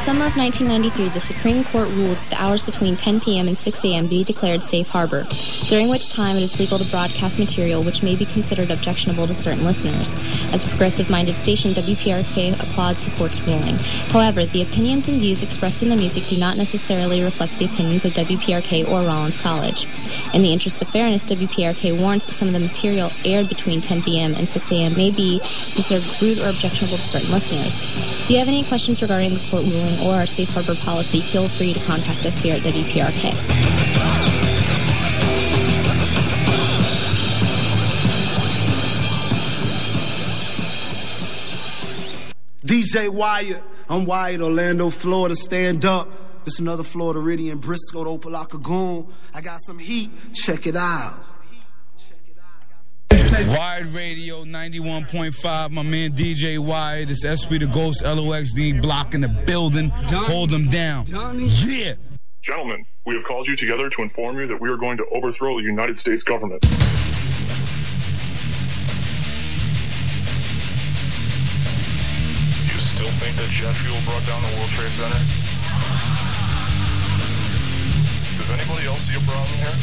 Summer of 1993, the Supreme Court ruled that the hours between 10 p.m. and 6 a.m. be declared safe harbor, during which time it is legal to broadcast material which may be considered objectionable to certain listeners. As a progressive-minded station, WPRK applauds the court's ruling. However, the opinions and views expressed in the music do not necessarily reflect the opinions of WPRK or Rollins College. In the interest of fairness, WPRK warns that some of the material aired between 10 p.m. and 6 a.m. may be considered rude or objectionable to certain listeners. If you have any questions regarding the court ruling or our safe harbor policy, feel free to contact us here at WPRK. DJ Wired, I'm Wyatt, Orlando, Florida, stand up. It's another Florida Ridian, Briscoe, Opa-locka Goon. I got some heat, check it out. Wired Radio 91.5, my man DJ Wired. It's SP the Ghost, LOXD, block in the building. Hold them down. Yeah. Gentlemen, we have called you together to inform you that we are going to overthrow the United States government. You still think that jet fuel brought down the World Trade Center? Does anybody else see a problem here?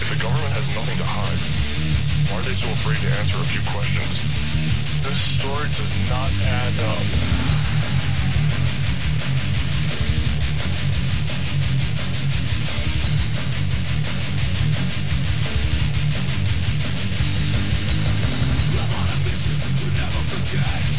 If the government has nothing to hide, why are they so afraid to answer a few questions? This story does not add up. America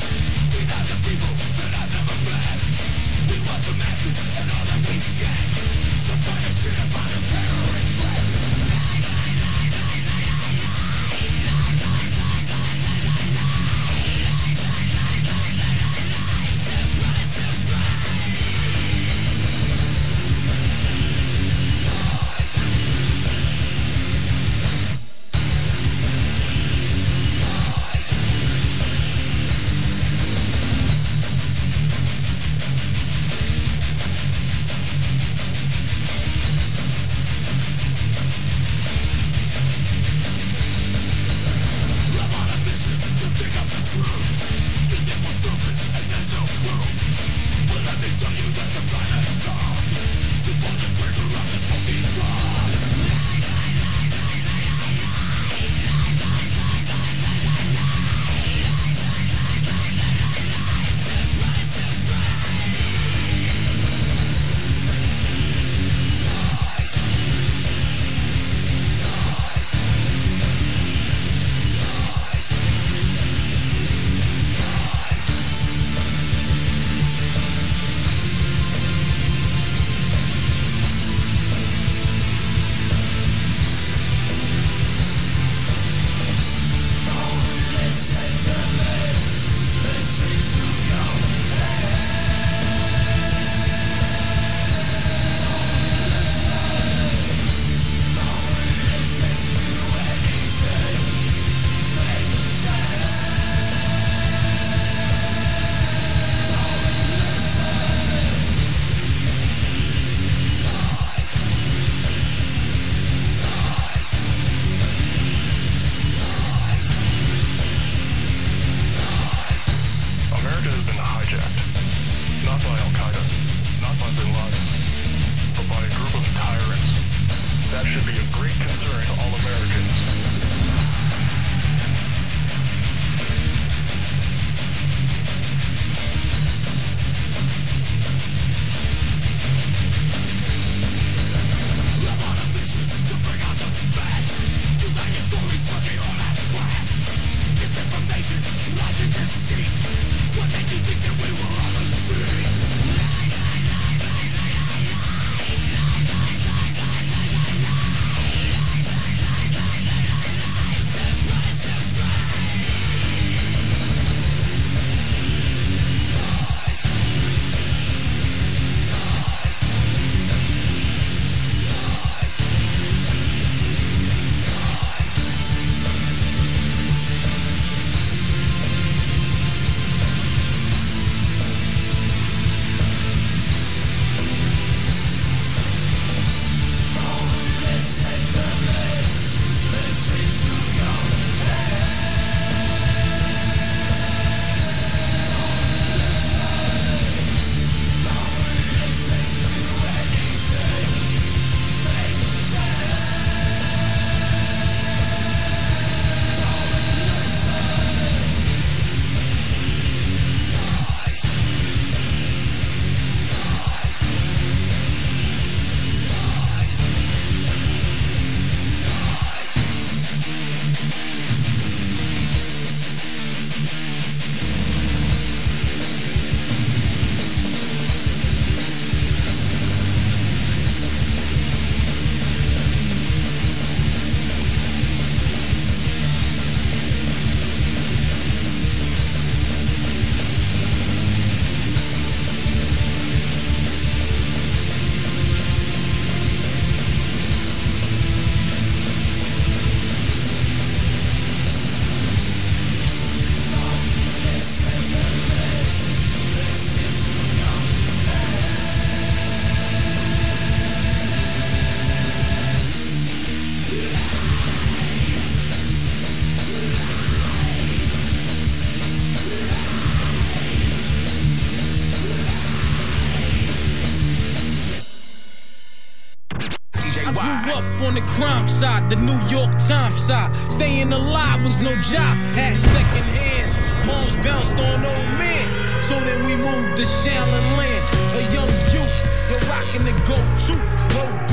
on the crime side, the New York Times side. Staying alive was no job, had second hands. Moms bounced on old men. So then we moved to Shaolin Land. A young youth, you're rocking the go-to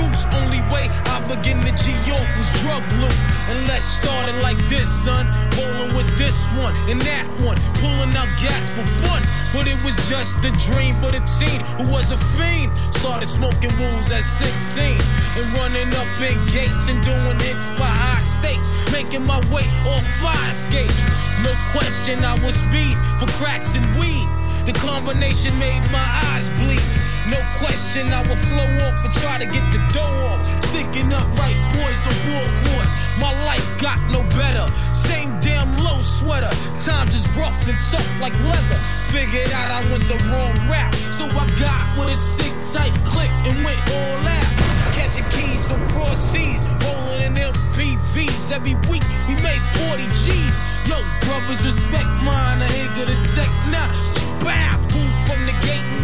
goose. Only way I begin to G York was drug loot. And let's start it like this, son. Rolling with this one and that one. Pulling out gats for fun. But it was just a dream for the teen who was a fiend. Started smoking wools at 16. And running up big gates and doing hits for high stakes. Making my way off fire escapes. No question I was speed for cracks and weed. The combination made my eyes bleed. No question, I will flow off and try to get the dough off. Sticking up right boys on board court. My life got no better. Same damn low sweater. Times is rough and tough like leather. Figured out I went the wrong route. So I got with a sick tight click and went Every week we made 40 G's. Yo, brothers, respect mine. I ain't gonna tech now. Bow, move from the gate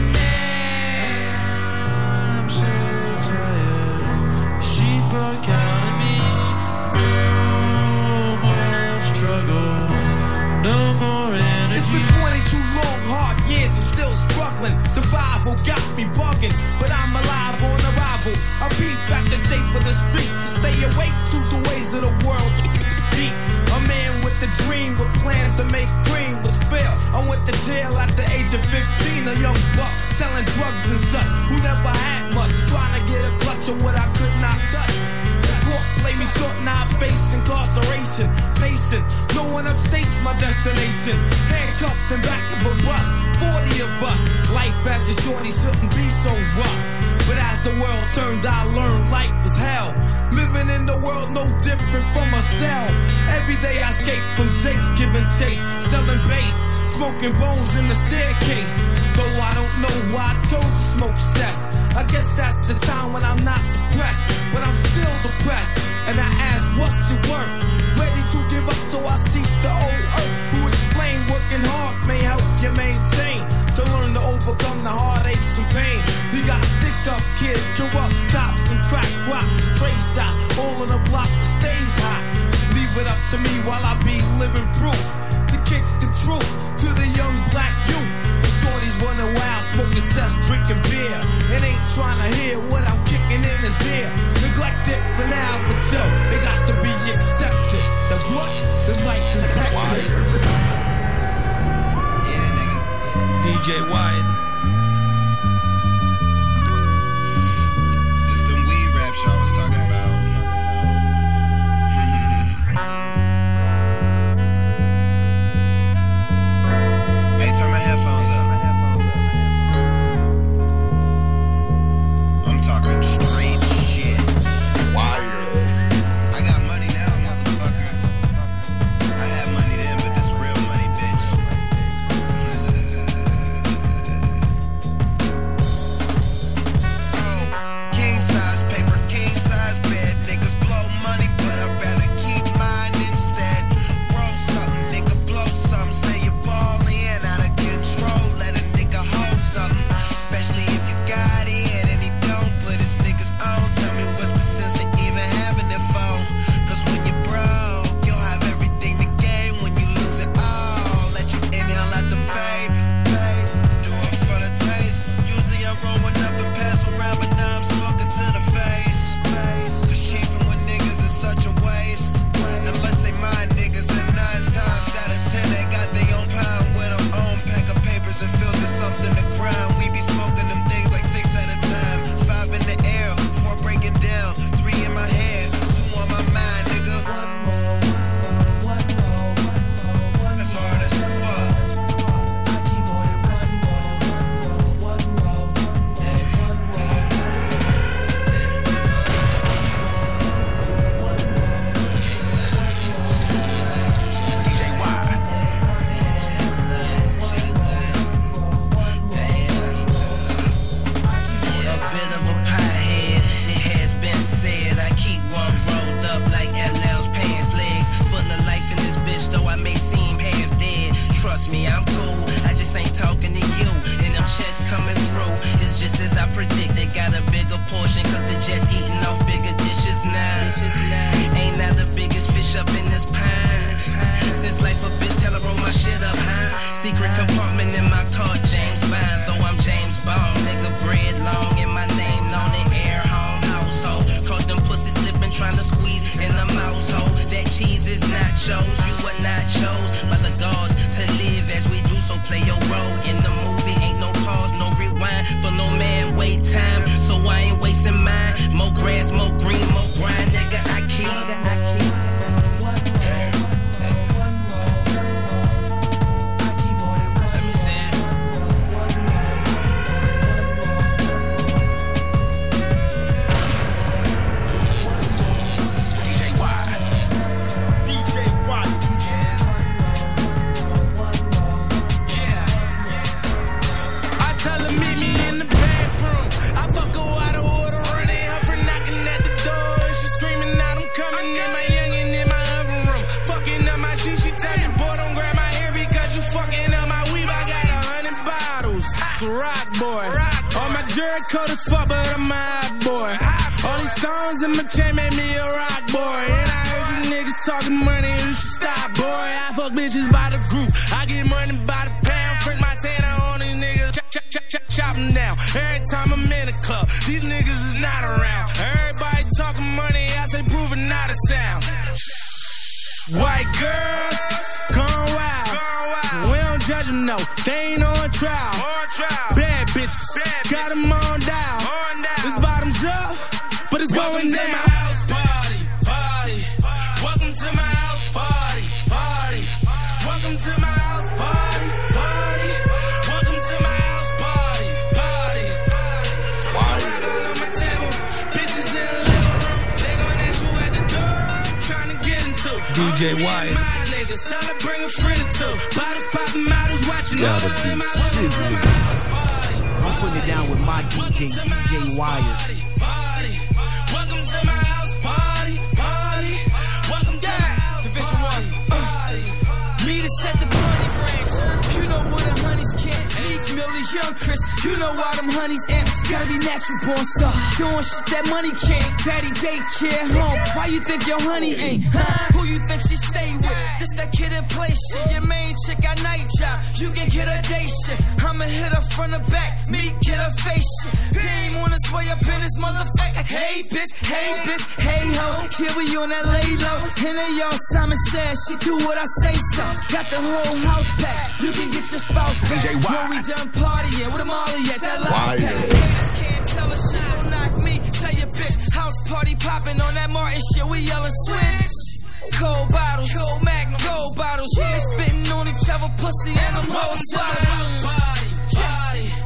It's been 22 long, hard years, I'm still struggling. Survival got me bugging, but I'm alive on arrival. I beat back the shape of the streets, stay awake to the ways of the world. Deep. A man with a dream, with plans to make cream, was fail. I went to jail at the age of 15, a young buck selling drugs and such, who never had much, trying to get a clutch of what I could not touch. The court me short, now I face incarceration. Facing, no one upstates my destination. Handcuffed in back of a bus, 40 of us. Life as a shorty shouldn't be so rough. But as the world turned, I learned life was hell. Living in the world no different from a cell. Every day I escape from Jake's giving chase, selling bass, smoking bones in the staircase. Though I don't know why I told you smoke cess. I guess that's the time when I'm not depressed, but I'm still depressed. And I ask, what's your work? Ready to give up, so I seek the old earth. Who explain working hard may help you maintain. To overcome the heartaches and pain. You got stick up kids, corrupt cops, and crack rocks, stray shots. All on the block that stays hot. Leave it up to me while I be living proof. To kick the truth to the young black youth. The shorties running wild, smoking cess, drinking beer. And ain't trying to hear what I'm kicking in his ear. Neglected for now, but yo, it got to be accepted. The what? The life is. DJ Wired. gotta be. I'm putting it down with my DJ, DJ Wire. Chris. You know why them honeys amps gotta be natural born stuff. Doing shit that money can't. Daddy daycare home. Why you think your honey ain't? Huh? Who you think she stay with? Just that kid in play shit. Your main chick got night job. You can hit her day shit. I'ma hit her from the back. Me get her face shit. Game on his way up in this motherfucker. Hey bitch, hey bitch, hey ho. Here we on that lay low. And they all Simon says she do what I say so. Got the whole house packed. You can get your spouse back. When we done party yeah, at? Molly? That lock Haters can't tell a shit. Knock me. Tell your bitch. House party popping on that Martin shit. We yelling switch. Cold bottles, cold magnum, gold bottles. Yeah, spitting on each other, pussy and them hoes. Body, body, body.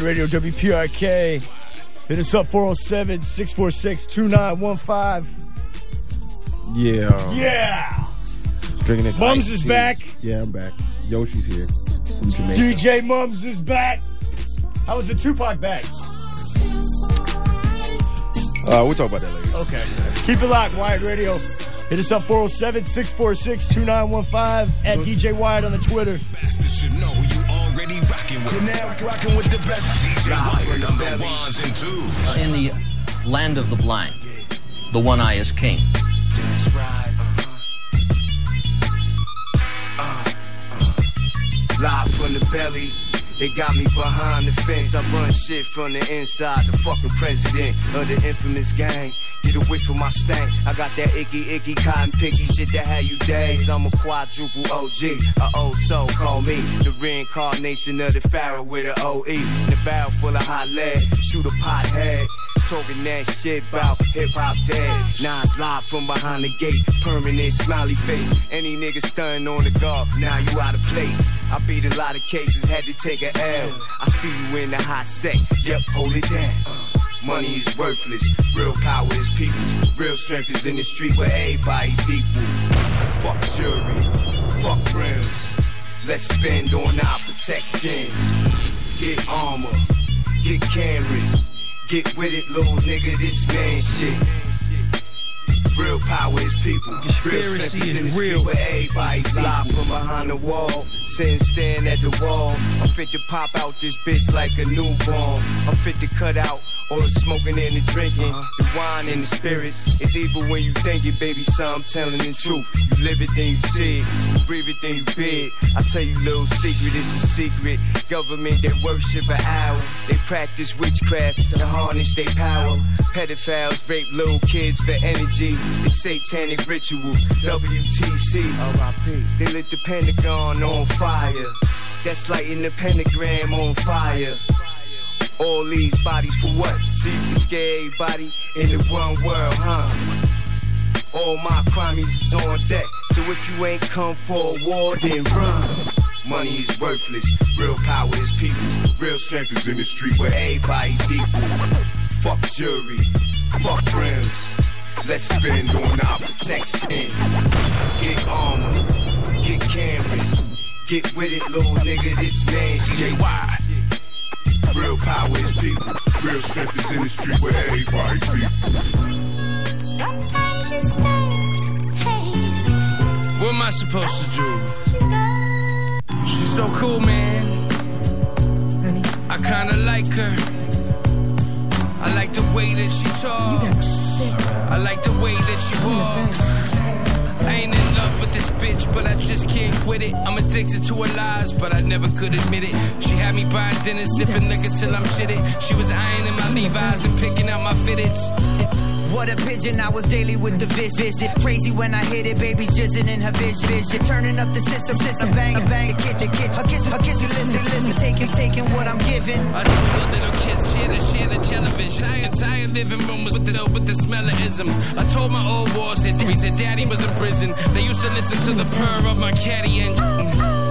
Wired Radio WPRK. Hit us up 407 646 2915. Yeah. Yeah. Drinking this. Mums is tea. back. Yeah, I'm back. Yoshi's here from Jamaica. DJ Mums is back. How was the Tupac back? Uh, we'll talk about that later. Okay. Keep it locked, Wired Radio. Hit us up 407 646 2915 at DJ Wired on the Twitter. should know who you already rocking with. In the land of the blind, the one eye is king. That's right. Uh, uh, live from the belly. They got me behind the fence. I run shit from the inside. The fucking president of the infamous gang. Away from my stank. I got that icky, icky, cotton picky shit that had you days. I'm a quadruple OG, a old soul. Call me the reincarnation of the pharaoh with a OE. A barrel full of hot lead. Shoot a pothead. Talking that shit about hip hop dead. Now it's live from behind the gate. Permanent smiley face. Any nigga stunning on the guard. Now you out of place. I beat a lot of cases, had to take a L. I see you in the hot set. Yep, hold it down. Money is worthless. Real power is people. Real strength is in the street where everybody's equal. Fuck jury. Fuck rims. Let's spend on our protection. Get armor. Get cameras. Get with it, little nigga. This man shit. Real power is people. Real Conspiracy strength is in the real. street where everybody's live from behind the wall. Sitting staring at the wall. I'm fit to pop out this bitch like a newborn. I'm fit to cut out all the smoking and the drinking. Uh-huh. The wine and the spirits. It's evil when you think it, baby, so I'm telling the truth. You live it, then you see it. You breathe it, then you bid. I tell you, little secret, it's a secret. Government that worship an owl. They practice witchcraft to harness their power. Pedophiles rape little kids for energy. It's satanic ritual. WTC. R.I.P. They lit the Pentagon on fire. That's lighting the pentagram on fire. All these bodies for what? So you can scare everybody in the one world, huh? All my crimes is on deck. So if you ain't come for a war, then run. Money is worthless. Real power is people. Real strength is in the street where everybody's equal. Fuck jury. Fuck rims. Let's spend on our protection. Get armor. Get cameras. Get with it, little nigga. This man. JY. Real power is people. Real strength is in the street where everybody's equal. Sometimes you stay. Hey, What am I supposed to do? She's so cool, man. I kinda like her. I like the way that she talks. I like the way that she walks. I ain't in love with this bitch, but I just can't quit it. I'm addicted to her lies, but I never could admit it. She had me buying dinner, sipping liquor till I'm shitted. She was ironing my Levi's and picking out my fitteds. What a pigeon, I was daily with the visit. Crazy when I hit it, baby's jizzing in her vision. vision. Turning up the system, system, bang, bang, kitchen, kitchen. A kiss, a kiss, listen, listen. Taking, taking what I'm giving. I told little kids share the share the television. Entire, entire living room was with the with the smell of ism. I told my old that he said daddy was in prison. They used to listen to the purr of my caddy engine.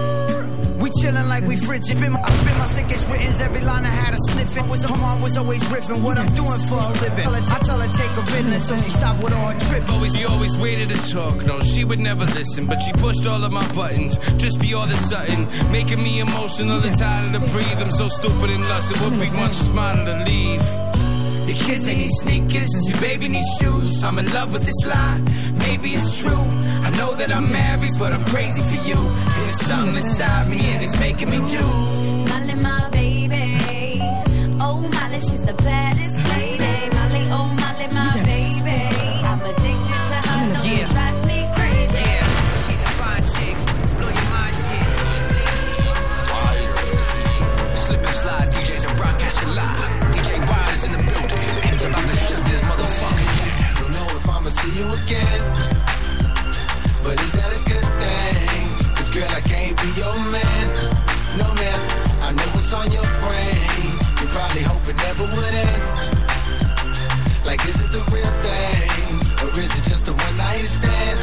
We chillin' like we frigid. Spin my, I spit my sickest writtens. Every line I had a sniffin'. Was her mom was always riffing. What I'm doing for a living. I tell her take a riddance, so she stopped with all her trip. Always, she always waited to talk. No, she would never listen, but she pushed all of my buttons. Just be all of a sudden, making me emotional and tired to breathe. I'm so stupid and lust. It would be much smarter to leave. Your kids ain't need sneakers, your baby needs shoes. I'm in love with this lie, maybe it's true. I know that I'm married, but I'm crazy for you. There's something inside me and it's making me do. Molly, my baby. Oh, Molly, she's the baddest see you again. But is that a good thing? Cause girl, I can't be your man. No man, I know what's on your brain. You probably hope it never would end. Like, is it the real thing? Or is it just a one night stand?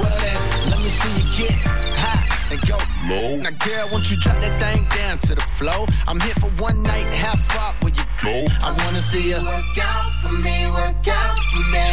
Well then, let me see you get high and go low. Now girl, won't you drop that thing down to the flow? I'm here for one night, how far will you go? I wanna see you work out for me, work out for me.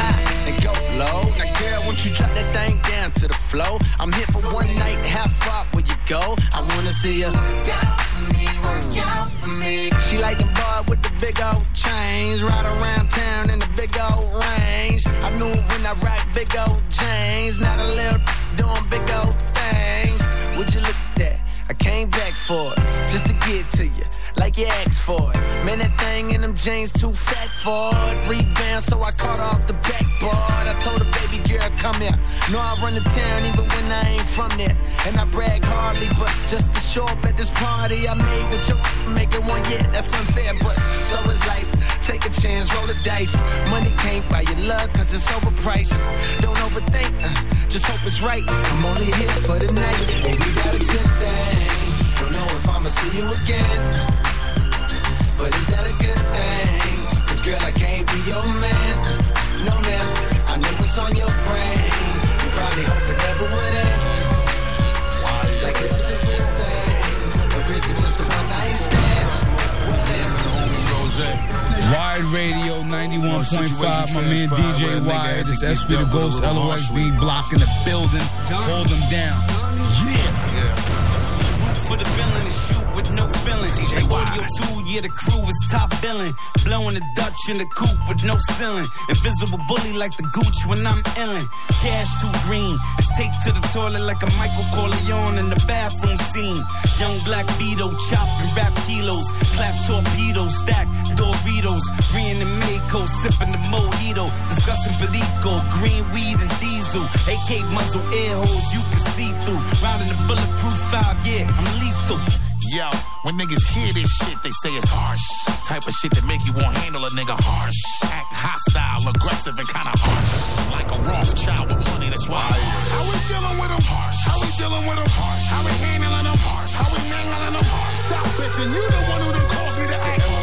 High and go low. Now girl, won't you drop that thing down to the flow? I'm here for one night, how far will you go? I wanna see you work out for me, work out for me. She like the boy with the big old chains, ride around town in the big old range. I knew when I rock big old chains, not a little doing big old things. Would you look at that? I came back for it, just to get to you, like you asked for it. Man, that thing in them jeans too fat for it. Rebound, so I caught off the backboard. I told her, baby girl, come here. Know I run the town even when I ain't from there. And I brag hardly, but just to show up at this party I made with your making one, yeah, that's unfair. But so is life. Take a chance, roll the dice. Money can't buy your love, cause it's overpriced. Don't overthink, uh, just hope it's right. I'm only here for the night, and we got a good thing. Don't know if I'ma see you again. But is that a good thing? Cause girl, I can't be your man. No man, I know what's on your brain. You probably hope it never would end. Like is it a good thing? Or is it just a one night stand? Wired Radio 91.5, my man DJ Wired. This SP the Ghost LOXD blocking the building. Hold them down. Root for the villain and shoot with no feeling. DJ Audio 2, yeah, the crew is top billing. Blowing the Dutch in the coupe with no ceiling. Invisible bully like the gooch when I'm illin'. Cash too green. It's take to the toilet like a Michael Corleone in the bathroom scene. Young black Beto chopping rap kilos. Clap torpedoes, stack Doritos. Green and Mako, sipping the mojito. Discussing Perico, green weed and diesel. AK muzzle air holes you can see through. Rounding the bulletproof five, yeah, I'm lethal. Yo, when niggas hear this shit, they say it's harsh. Type of shit that make you won't handle a nigga harsh. Act hostile, aggressive, and kinda harsh. Like a Rothschild with money, that's why. How we dealing with them? How we dealing with them? How we handling them? How we mangling them? Stop bitching. You the one who done caused me to act.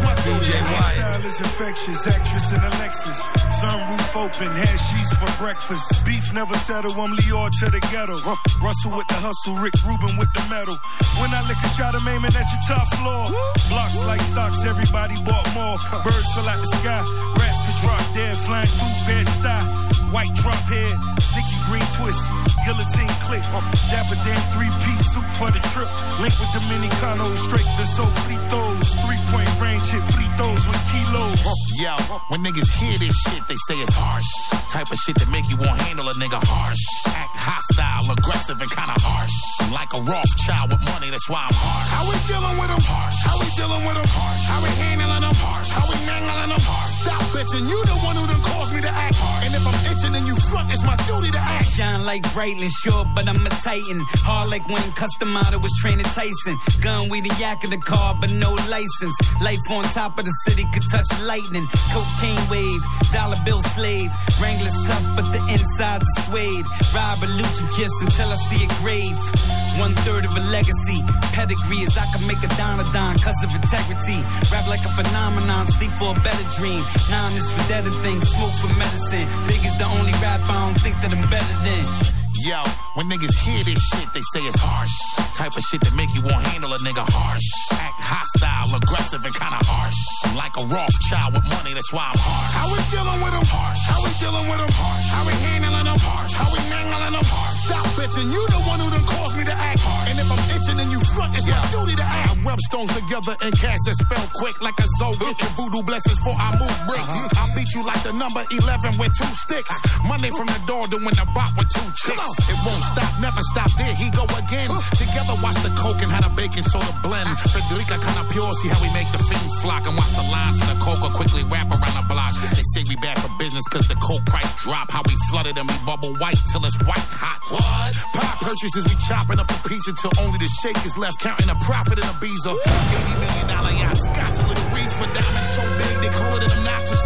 And you front, my duty to. Style is infectious, actress in a Lexus. Sunroof open, had sheets for breakfast. Beef never settle, I'm Leor to the ghetto. Russell with the hustle, Rick Rubin with the metal. When I lick a shot, I'm aiming at your top floor. Blocks like stocks, everybody bought more. Birds fell out the sky, rats could drop dead, flying through Bed-Stuy. White drop head, sticky green twist, guillotine click. Dapper Dan three piece suit for the trip. Link with Dominicanos, straight the soul free throws. Three point range hit free throws with kilos. Yo, when niggas hear this shit, they say it's harsh. Type of shit that make you won't handle a nigga harsh. Act hostile, aggressive, and kinda harsh. I'm like a Rothschild with money, that's why I'm harsh. How we dealing with them? How we dealing with them? How we handling them? How we mangling them? Stop bitching. You the one who done caused me to act. And if I'm itching and you front, it's my duty to act. Shine like Breitling, sure, but I'm a titan. Hard like when Cus D'Amato was training Tyson. Gun with the yak in the car, but no license. Life on top of the city could touch lightning. Cocaine wave, dollar bill slave. Wrangler's tough, but the inside's a suede. Ride a Lucci kiss until I see a grave. One third of a legacy. Pedigree is I can make a don a don cause of integrity. Rap like a phenomenon, sleep for a better dream. Nine is for dead and things, smoke for medicine. Big is the only rap I don't think that I'm better than. Yo, when niggas hear this shit, they say it's harsh. Type of shit that make you won't handle a nigga harsh. Act hostile, aggressive, and kinda harsh. I'm like a Rothschild with money, that's why I'm harsh. How we dealing with them? How we dealing with them? How we handling them? Harsh. How we mangling them? Harsh. Stop bitching. You the one who done caused me to act. harsh. And if I'm itching and you front, it's my duty to act. I rub stones together and cast a spell quick like a Zoe. Getting voodoo blessings for I move brick. Uh-huh. I beat you like the number 11 with two sticks. Ah. Monday from the door doing the bop with two chicks. It won't stop, never stop. There he go again. Together watch the coke and how the baking soda blend. Federica kinda pure, see how we make the fiend flock and watch the line from the coca quickly wrap around the block. They say we bad for business cause the coke price drop. How we flooded and we bubble white till it's white hot. What? Pop purchases, we chopping up the pizza till only the shake is left. Counting a profit in a Ibiza. 80 million dollar yacht, scotch a little reefer. Diamonds so big, they call it an obnoxious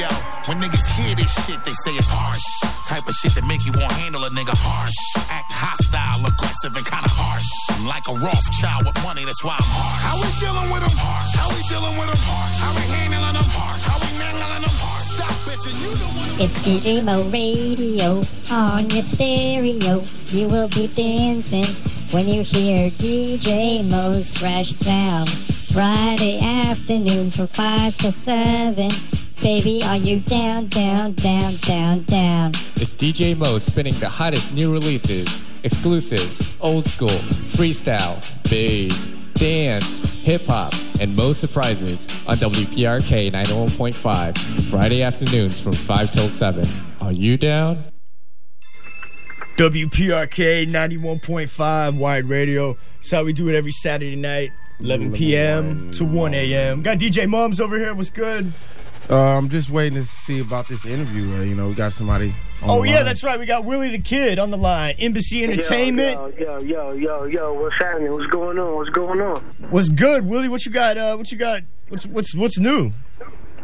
Yo, when niggas hear this shit, they say it's harsh. Type of shit that make you won't handle a nigga harsh. Act hostile, aggressive, and kinda harsh. I'm like a Rothschild with money, that's why I'm harsh. How we dealing with them? Harsh. How we dealing with them? Harsh. How we handling them? Harsh. How we mangling them? Harsh. Stop bitching, you the one. It's DJ Mo Radio on your stereo. You will be dancing when you hear DJ Mo's fresh sound. Friday afternoon from 5 to 7. Baby, are you down, down, down, down, down? It's DJ Mo spinning the hottest new releases, exclusives, old school, freestyle, bass, dance, hip hop, and most surprises on WPRK 91.5, Friday afternoons from 5 till 7. Are you down? WPRK 91.5 Wired Radio. That's how we do it every Saturday night, 11 p.m. to 1 a.m. Got DJ Mums over here. What's good? Uh, I'm just waiting to see about this interview. Uh, you know, we got somebody. On Oh, the yeah, line. that's right. We got Willie the Kid on the line. Embassy Entertainment. Yo, yo, yo, yo, yo, what's happening? What's going on? What's going on? What's good, Willie? What you got? Uh, what you got? What's what's what's new?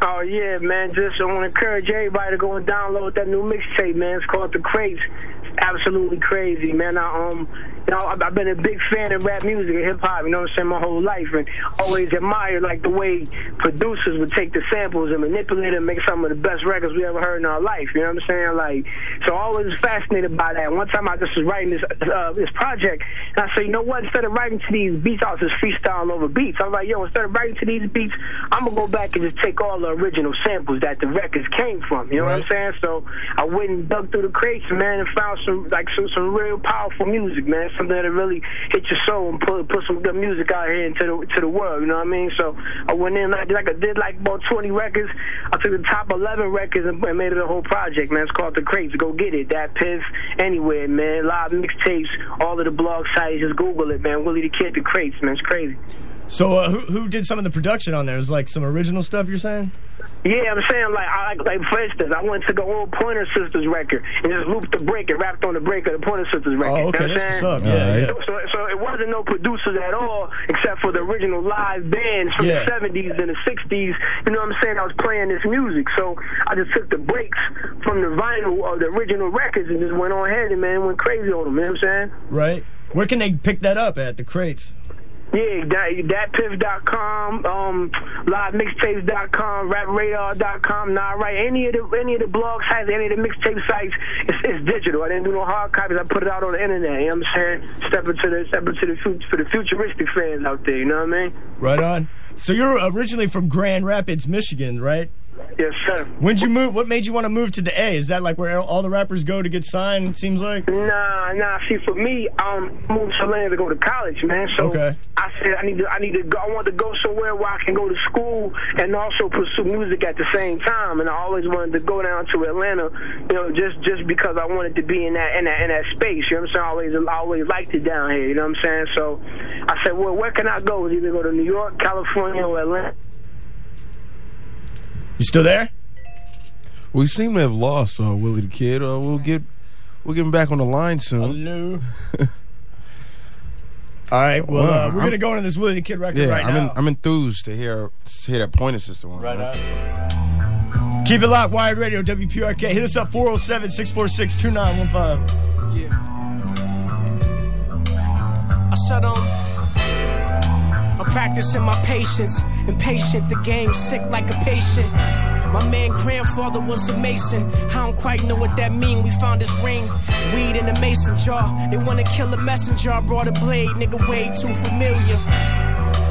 Oh yeah, man. Just I want to encourage everybody to go and download that new mixtape, man. It's called The Crates. It's absolutely crazy, man. I um, you know, I've been a big fan of rap music and hip hop. You know what I'm saying? My whole life, and always admired like the way producers would take the samples and manipulate them, and make some of the best records we ever heard in our life. You know what I'm saying? Like, so I was fascinated by that. One time I just was writing this uh, this project, and I said, you know what? Instead of writing to these beats, I was just freestyling over beats. I was like, yo, instead of writing to these beats, I'm gonna go back and just take all the original samples that the records came from. You know what I'm saying? So I went and dug through the crates, man, and found some like some some real powerful music, man. Something that really hit your soul and put put some good music out here into the to the world. You know what I mean? So I went in, did like I did like about 20 records. I took the top 11 records and, and made it a whole project, man. It's called the Crates. Go get it. DatPiff, anywhere, man. Live mixtapes, all of the blog sites. Just Google it, man. Willie the Kid, the Crates, man. It's crazy. So uh, who who did some of the production on there? Is like some original stuff you're saying? Yeah, I'm saying like, I, like, like for instance, I went to the old Pointer Sisters record and just looped the break and rapped on the break of the Pointer Sisters record. Oh, okay, you know what that's what's up. Yeah, yeah. So, so, so it wasn't no producers at all, except for the original live bands from Yeah. the 70s and the 60s. You know what I'm saying? I was playing this music, so I just took the breaks from the vinyl or the original records and just went on ahead and man went crazy on them. You know what I'm saying? Right. Where can they pick that up at the crates? Yeah, that, datpiff.com, um, livemixtapes.com, rapradar.com, nah, right. Any of the any of the blog sites, any of the mixtape sites, it's, it's digital. I didn't do no hard copies. I put it out on the internet. You know what I'm saying? Step into the step into the fut- for the futuristic fans out there. You know what I mean? Right on. So you're originally from Grand Rapids, Michigan, right? Yes, sir. When'd you move? What made you want to move to the A? Is that like where all the rappers go to get signed? It seems like. Nah, nah. See, for me, um, I moved to Atlanta to go to college, man. So Okay. I said I need to, I need to go. I want to go somewhere where I can go to school and also pursue music at the same time. And I always wanted to go down to Atlanta, you know, just just because I wanted to be in that in that in that space. You know what I'm saying? I always I always liked it down here. You know what I'm saying? So I said, well, where can I go? Either go to New York, California, or Atlanta. You still there? We seem to have lost uh, Willie the Kid. Uh, we'll get we'll get him back on the line soon. Hello. All right. Well, uh, we're I'm- gonna go into this Willie the Kid record Yeah, right I'm now. in, I'm enthused to hear to hear that Pointer Sisters one. Right on. Keep it locked, Wired Radio, WPRK. Hit us up 407 646 2915. Yeah. I said, um, I'm practicing my patience. Impatient, the game sick like a patient. My man grandfather was a mason. I don't quite know what that mean. We found his ring, weed in a mason jar. They wanna kill a messenger. I brought a blade, nigga, way too familiar.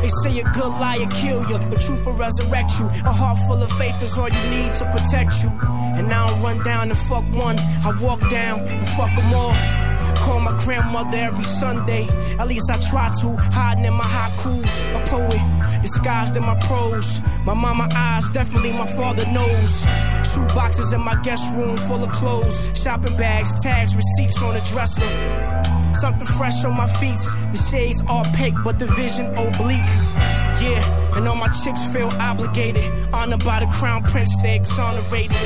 They say a good liar kill you, but truth will resurrect you. A heart full of faith is all you need to protect you. And now I don't run down and fuck one. I walk down and fuck them all. Call my grandmother every Sunday. At least I try to. Hiding in my haikus. A poet, disguised in my prose. My mama eyes, definitely my father knows. Shoe boxes in my guest room full of clothes. Shopping bags, tags, receipts on the dresser. Something fresh on my feet. The shades opaque, but the vision oblique. Yeah, and all my chicks feel obligated. Honored by the crown prince, they exonerated.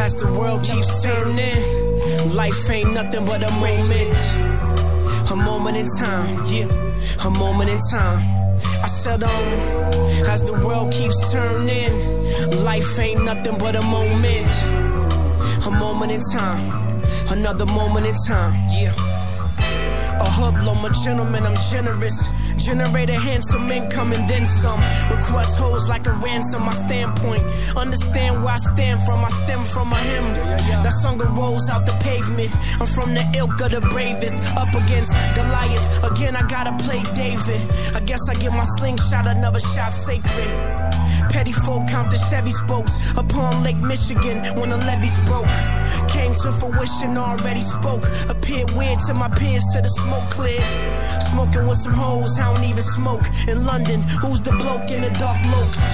As the world keeps turning, life ain't nothing but a moment. A moment in time, yeah, a moment in time. I said, as the world keeps turning, life ain't nothing but a moment. A moment in time, another moment in time, yeah. A hoodlum, a gentleman, I'm generous. Generate a handsome income and then some. Request hoes like a ransom, my standpoint. Understand where I stand from, I stem from a hymn. That song rolls out the pavement. I'm from the ilk of the bravest. Up against Goliath, again I gotta play David. I guess I give my slingshot another shot sacred. Petty folk count the Chevy spokes upon Lake Michigan when the levees broke. Came to fruition, already spoke. Appeared weird to my peers to the smoke cleared. Smoking with some hoes, I don't even smoke. In London, who's the bloke in the dark lokes?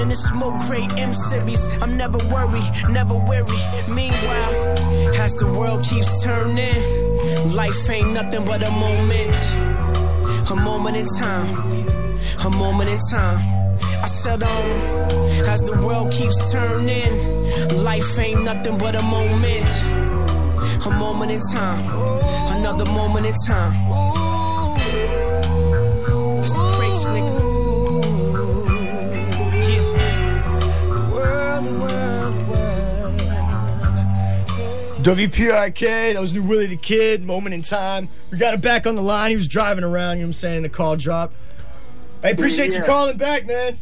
In the smoke crate M series, I'm never worried, never weary. Meanwhile, as the world keeps turning, life ain't nothing but a moment. A moment in time, a moment in time. I said, um, as the world keeps turning, life ain't nothing but a moment. A moment in time, another moment in time. It's the crates, nigga. Yeah. The world, the world, the WPRK, that was new Willie the Kid, moment in time. We got him back on the line. He was driving around, you know what I'm saying? The call dropped. I appreciate you calling back, man.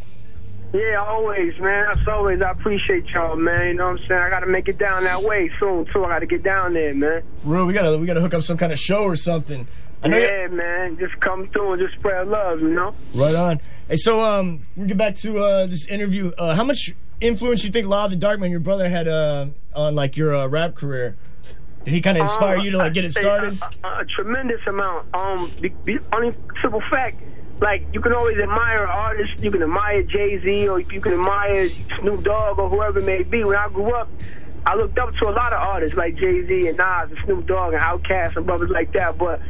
Yeah, always, man. As always, I appreciate y'all, man. You know what I'm saying? I got to make it down that way soon, too. I got to get down there, man. Bro, we gotta we gotta hook up some kind of show or something. I know you- Yeah, man. Just come through and just spread love, you know? Right on. Hey, so um, we get back to uh, this interview. Uh, how much influence you think Law of the Darkman, your brother, had uh, on like your uh, rap career? Did he kind of inspire Um, you to like get it started? A, a, a tremendous amount. Um, the, the only simple fact, like you can always admire artists. You can admire Jay Z or you can admire Snoop Dogg or whoever it may be. When I grew up, I looked up to a lot of artists like Jay Z and Nas and Snoop Dogg and Outkast and brothers like that. But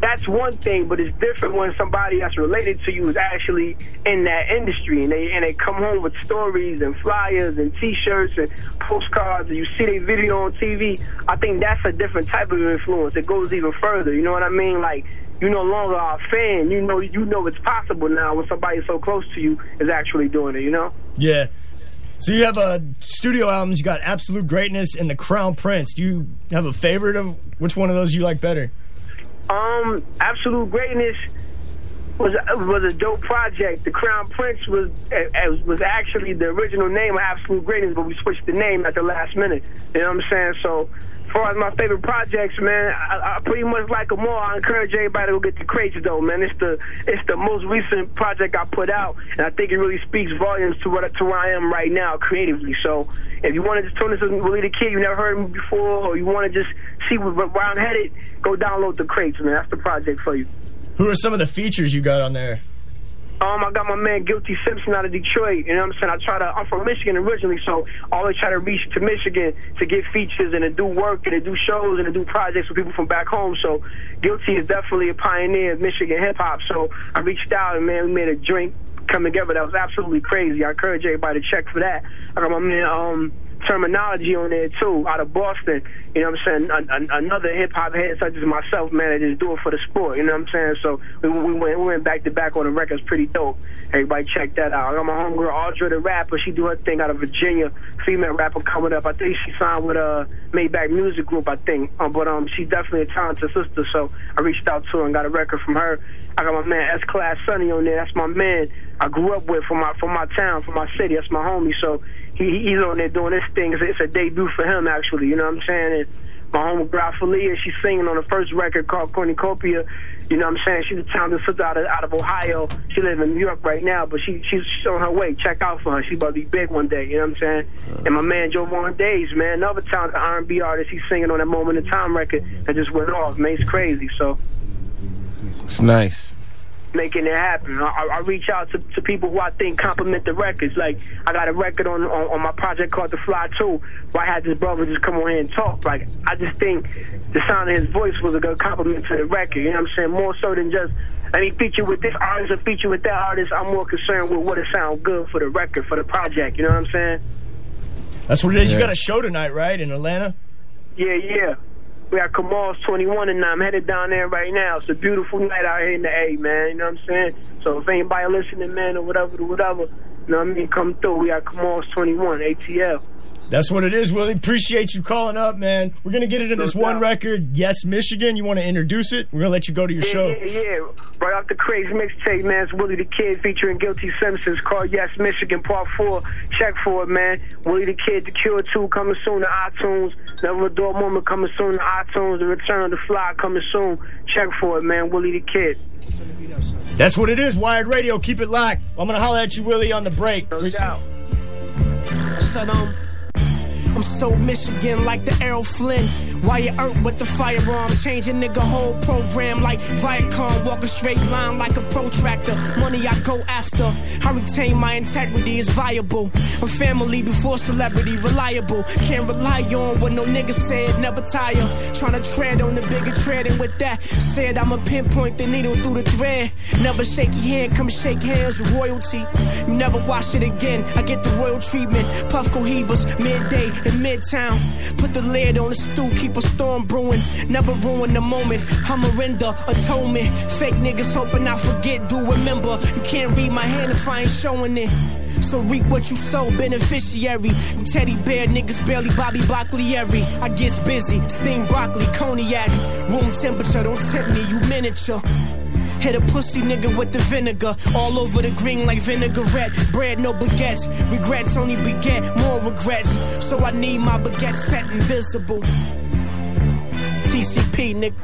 that's one thing, but it's different when somebody that's related to you is actually in that industry and they and they come home with stories and flyers and T-shirts and postcards and you see their video on TV. I think that's a different type of influence. It goes even further. You know what I mean? Like you no longer are a fan. You know you know it's possible now when somebody so close to you is actually doing it. You know? Yeah. So you have uh, studio albums. You got Absolute Greatness and The Crown Prince. Do you have a favorite of which one of those you like better? Um, Absolute Greatness was was a dope project. The Crown Prince was uh, was actually the original name of Absolute Greatness, but we switched the name at the last minute. You know what I'm saying? So, far as my favorite projects, man, I, I pretty much like them all. I encourage everybody to go get the crates, though, man. It's the it's the most recent project I put out, and I think it really speaks volumes to what to where I am right now creatively. So, if you want to just this with Willie the Kid, you never heard me before, or you want to just see where I'm headed, go download the crates, man. That's the project for you. Who are some of the features you got on there? Um, I got my man Guilty Simpson out of Detroit. You know what I'm saying? I try to. I'm from Michigan originally, so I always try to reach to Michigan to get features and to do work and to do shows and to do projects with people from back home. So Guilty is definitely a pioneer of Michigan hip hop. So I reached out and man, we made a drink come together that was absolutely crazy. I encourage everybody to check for that. I got my man um Termanology on there too, out of Boston. You know what I'm saying? An, an, another hip hop head such as myself, man, that just do it for the sport. You know what I'm saying? So we, we went we went back to back on the records, pretty dope. Everybody check that out. I got my homegirl Audra the rapper. She do her thing out of Virginia, female rapper coming up. I think she signed with a uh, Maybach Music Group. I think, um, but um, she's definitely a talented sister. So I reached out to her and got a record from her. I got my man S Class Sonny on there. That's my man. I grew up with from my from my town, from my city. That's my homie. So he he's on there doing this thing. It's, it's a debut for him actually. You know what I'm saying? And my home Graphalia, she's singing on the first record called Cornucopia. You know what I'm saying? She's a talented sister out of, out of Ohio. She lives in New York right now, but she she's, she's on her way. Check out for her. She's about to be big one day. You know what I'm saying? Uh. And my man Jovan Days, man, another talented R&B artist. He's singing on that Moment in Time record that just went off. Man, it's crazy. So It's nice. Making it happen. I, I I reach out to, to people who I think compliment the records. Like I got a record on, on on my project called The Fly Two, where I had this brother just come on here and talk. Like I just think the sound of his voice was a good compliment to the record. You know what I'm saying? More so than just any feature with this artist or feature with that artist. I'm more concerned with what it sound good for the record for the project. You know what I'm saying? That's what it is. You got a show tonight, right, in Atlanta? Yeah, yeah. We got Kamal's 21 and I'm headed down there right now. It's a beautiful night out here in the A, man. You know what I'm saying? So if anybody listening, man, or whatever, whatever, you know what I mean, come through. We got Kamal's 21, ATL. That's what it is, Willie. Appreciate you calling up, man. We're gonna get it in this one record, Yes, Michigan. You want to introduce it? We're gonna let you go to your yeah, show. Yeah, yeah. Right off the crazy mixtape, man. It's Willie the Kid featuring Guilty Simpsons called Yes Michigan Part 4. Check for it, man. Willie the Kid, The Cure 2 coming soon to iTunes. Never Adore Moment coming soon to iTunes. The Return of the Fly coming soon. Check for it, man. Willie the Kid. That's what it is. Wired Radio. Keep it locked. I'm gonna holler at you, Willie, on the break. No doubt. Said, um, I'm so Michigan like the Errol Flynn. Why you hurt with the firearm? Change a nigga whole program like Viacom. Walk a straight line like a protractor. Money I go after. I retain my integrity is viable. I'm family before celebrity, reliable. Can't rely on what no nigga said. Never tire. Tryna tread on the bigger tread, and with that said, I'ma pinpoint the needle through the thread. Never shake your hand, come shake hands with royalty. You never wash it again. I get the royal treatment. Puff cohibas, midday in midtown. Put the lid on the stool, keep a storm brewing. Never ruin the moment. I'm a render, atonement. Fake niggas hoping I forget, do remember. You can't read my hand if I ain't showing it. So reap what you sow, beneficiary. You teddy bear niggas barely Bobby Baccalieri. I gets busy, steam broccoli, cognac. Room temperature, don't tempt me, you miniature. Hit a pussy nigga with the vinegar. All over the green like vinaigrette. Bread, no baguettes. Regrets only beget more regrets. So I need my baguette set invisible. TCP, nigga.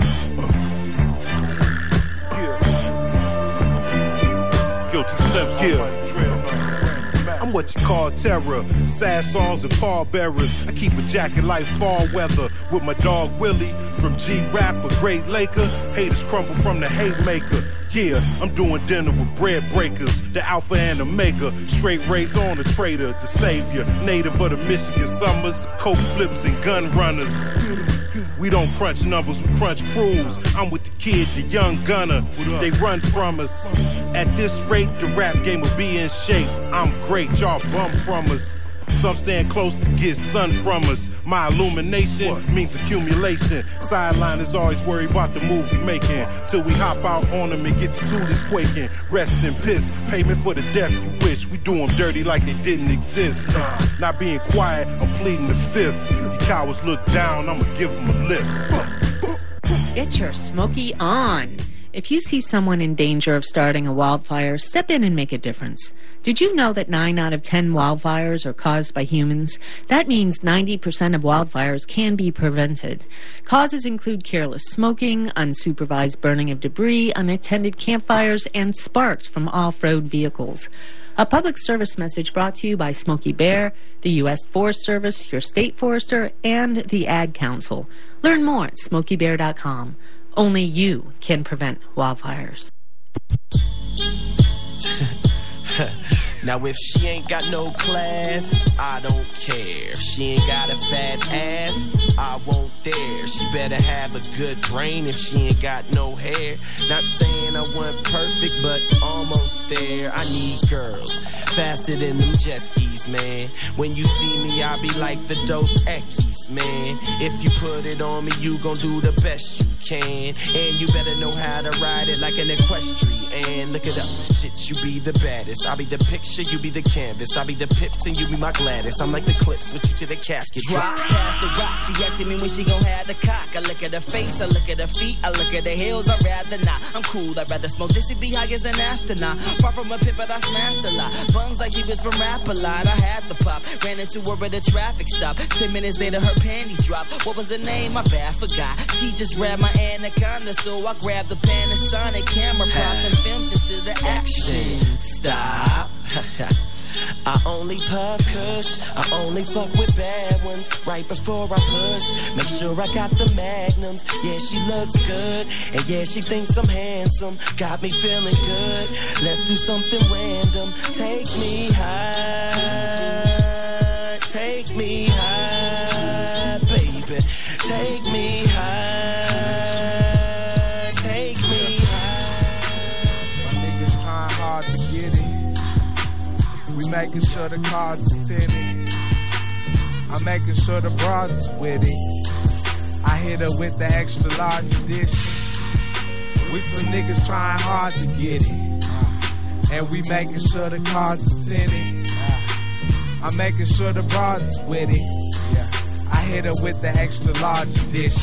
Guilty steps, yeah. I'm what you call terror. Sad songs and pallbearers. I keep a jacket like fall weather with my dog Willie from G Rap, a great Laker. Haters crumble from the hate maker. Yeah, I'm doing dinner with bread breakers, the alpha and omega. Straight rays on the trader, the savior. Native of the Michigan summers, coke flips and gun runners. We don't crunch numbers, we crunch crews. I'm with the kids, the young gunner. They run from us. At this rate, the rap game will be in shape. I'm great, y'all bum from us. Some stand close to get sun from us. My illumination means accumulation. Sideline is always worried about the move we making. Till we hop out on them and get the toolies quaking. Rest in piss, payment for the death you wish. We do them dirty like they didn't exist. Not being quiet, I'm pleading the fifth. Cowards look down, I'ma give them a lip. Get your smoky on. If you see someone in danger of starting a wildfire, step in and make a difference. Did you know that 9 out of 10 wildfires are caused by humans? That means 90% of wildfires can be prevented. Causes include careless smoking, unsupervised burning of debris, unattended campfires, and sparks from off road vehicles. A public service message brought to you by Smokey Bear, the U.S. Forest Service, your state forester, and the Ad Council. Learn more at smokeybear.com. Only you can prevent wildfires. Now if she ain't got no class, I don't care. If she ain't got a fat ass, I won't dare. She better have a good brain if she ain't got no hair. Not saying I want perfect, but almost there. I need girls faster than them jet skis, man. When you see me, I be like the Dos Equis, man. If you put it on me, you gon' do the best you can. And you better know how to ride it like an equestrian. Look it up, shit, you be the baddest. I be the picture, you be the canvas. I be the pips, and you be my Gladys. I'm like the clips with you to the casket. Drop past the rocks, she asking me when she gon' have the cock. I look at her face, I look at her feet, I look at the heels, I'd rather not. I'm cool, I'd rather smoke this, be high as an astronaut. Far from a pimp, but I smashed a lot. Buns like she was from Rap-A-Lot, I had the pop. Ran into her at a traffic stop. Ten minutes later, her panties dropped. What was her name? My bad, forgot. She just grabbed my anaconda, so I grabbed the Panasonic camera, propped and filmed into the action. Stop. I only puff kush, I only fuck with bad ones. Right before I push, make sure I got the magnums. Yeah, she looks good, and yeah, she thinks I'm handsome. Got me feeling good. Let's do something random. Take me high, take me high, baby. Take me high, We making sure the cars is tinted. I'm making sure the bras is with it. I hit her with the extra large edition. We some niggas trying hard to get it. And we making sure the cars is tinted. I'm making sure the bras is with it. I hit her with the extra large edition.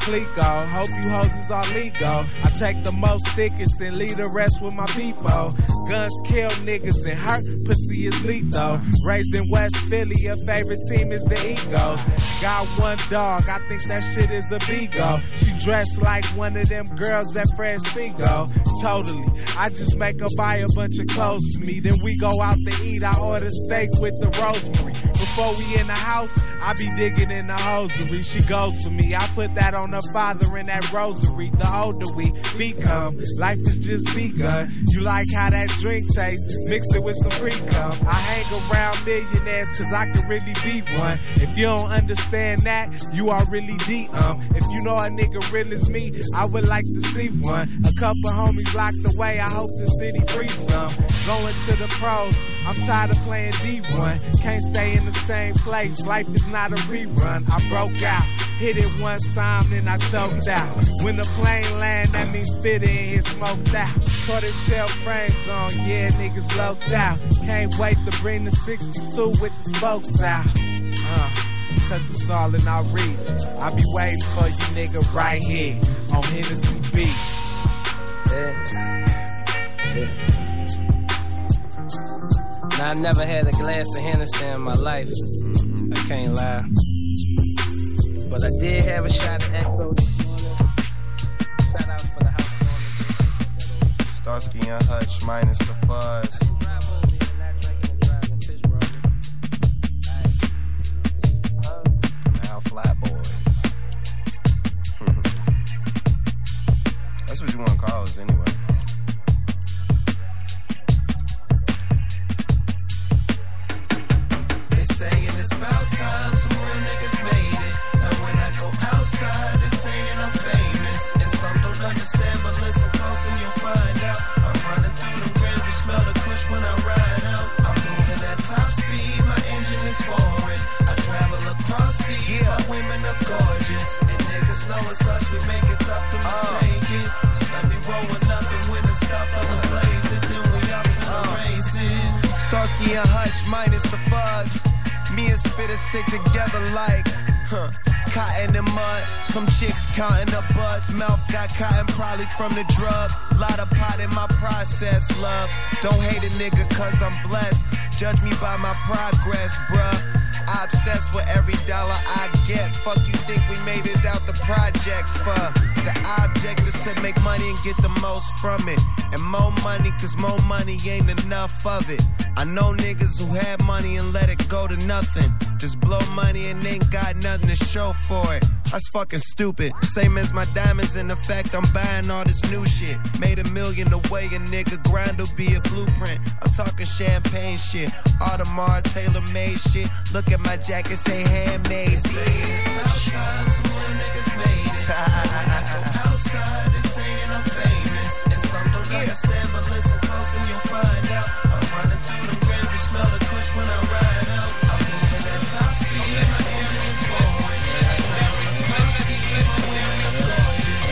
Clico, hope you hoses are legal. I take the most thickest and leave the rest with my people. Guns kill niggas and hurt pussy is lethal. Raised in West Philly, your favorite team is the Eagles. Got one dog, I think that shit is a beagle. She dressed like one of them girls at Fred Segal. Totally, I just make her buy a bunch of clothes for me. Then we go out to eat. I order steak with the rosemary. Before we in the house, I be digging in the hosiery. She goes for me. I put that on her father in that rosary. The older we become, life is just begun. You like how that drink tastes? Mix it with some pre-cum. I hang around millionaires cause I can really be one. If you don't understand that, you are really deep. Um, if you know a nigga real as me, I would like to see one. A couple homies locked away. I hope the city frees some. Going to the pros. I'm tired of playing D1. Can't stay in the same place. Life is not a rerun. I broke out. Hit it one time, then I choked out. When the plane land, that means spit in here smoked out. Tortoise shell frames on, yeah, niggas loped out. Can't wait to bring the 62 with the spokes out. Uh, cause it's all in our reach. I be waiting for you, nigga, right here on Hennessy Beach. Yeah. I never had a glass of Hennessy in my life. I can't lie. But I did have a shot of XO this morning. Shout out for the house. Starsky and Hutch minus the fuzz. Now flat boys. That's what you want to call us anyway. Outside, they saying I'm famous. And some don't understand, but listen close and you'll find out. I'm running through them grams, you smell the kush when I ride out. I'm moving at top speed, my engine is foreign. I travel across seas, my women are gorgeous. And niggas know it's us, we make it tough to mistake it. Just let me rolling up and when the stuff I'ma then we up to the races. Starsky and Hutch minus the fuzz. Me and Spitta stick together like, huh, cotton and mud. Some chicks counting up buds. Mouth got cotton probably from the drug. Lot of pot in my process, love. Don't hate a nigga cause I'm blessed. Judge me by my progress, bruh. I obsess with every dollar I get. Fuck you think we made it out the projects for? The object is to make money and get the most from it. And more money, cause more money ain't enough of it. I know niggas who had money and let it go to nothing. Just blow money and ain't got nothing to show for it. That's fucking stupid. Same as my diamonds, in effect, I'm buying all this new shit. Made a million away, a nigga grind will be a blueprint. I'm talking champagne shit, Audemars, tailor made shit. Look at my jacket, say handmade. Say it's about time some niggas made it. when I go outside, they saying I'm famous. And some don't understand, but listen close and you'll find out. I'm running through them grams, you smell the kush when I ride out. I'm moving at top speed, my engine is forward. I travel across my women are gorgeous.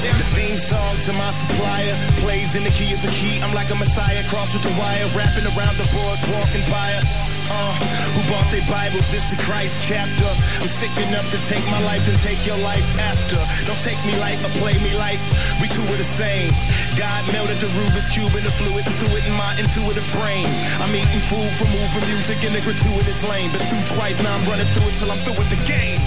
The theme song to my supplier plays in the key of the key. I'm like a messiah, cross with the wire, rapping around the boardwalk and buyer. Uh, who bought their Bibles? This the Christ chapter. I'm sick enough to take my life and take your life after. Don't take me like or play me like we two are the same. God melted the Rubik's cube in the fluid and threw it in my intuitive brain. I'm eating food for moving music in the gratuitous lane. Been through twice, now I'm running through it till I'm through with the game.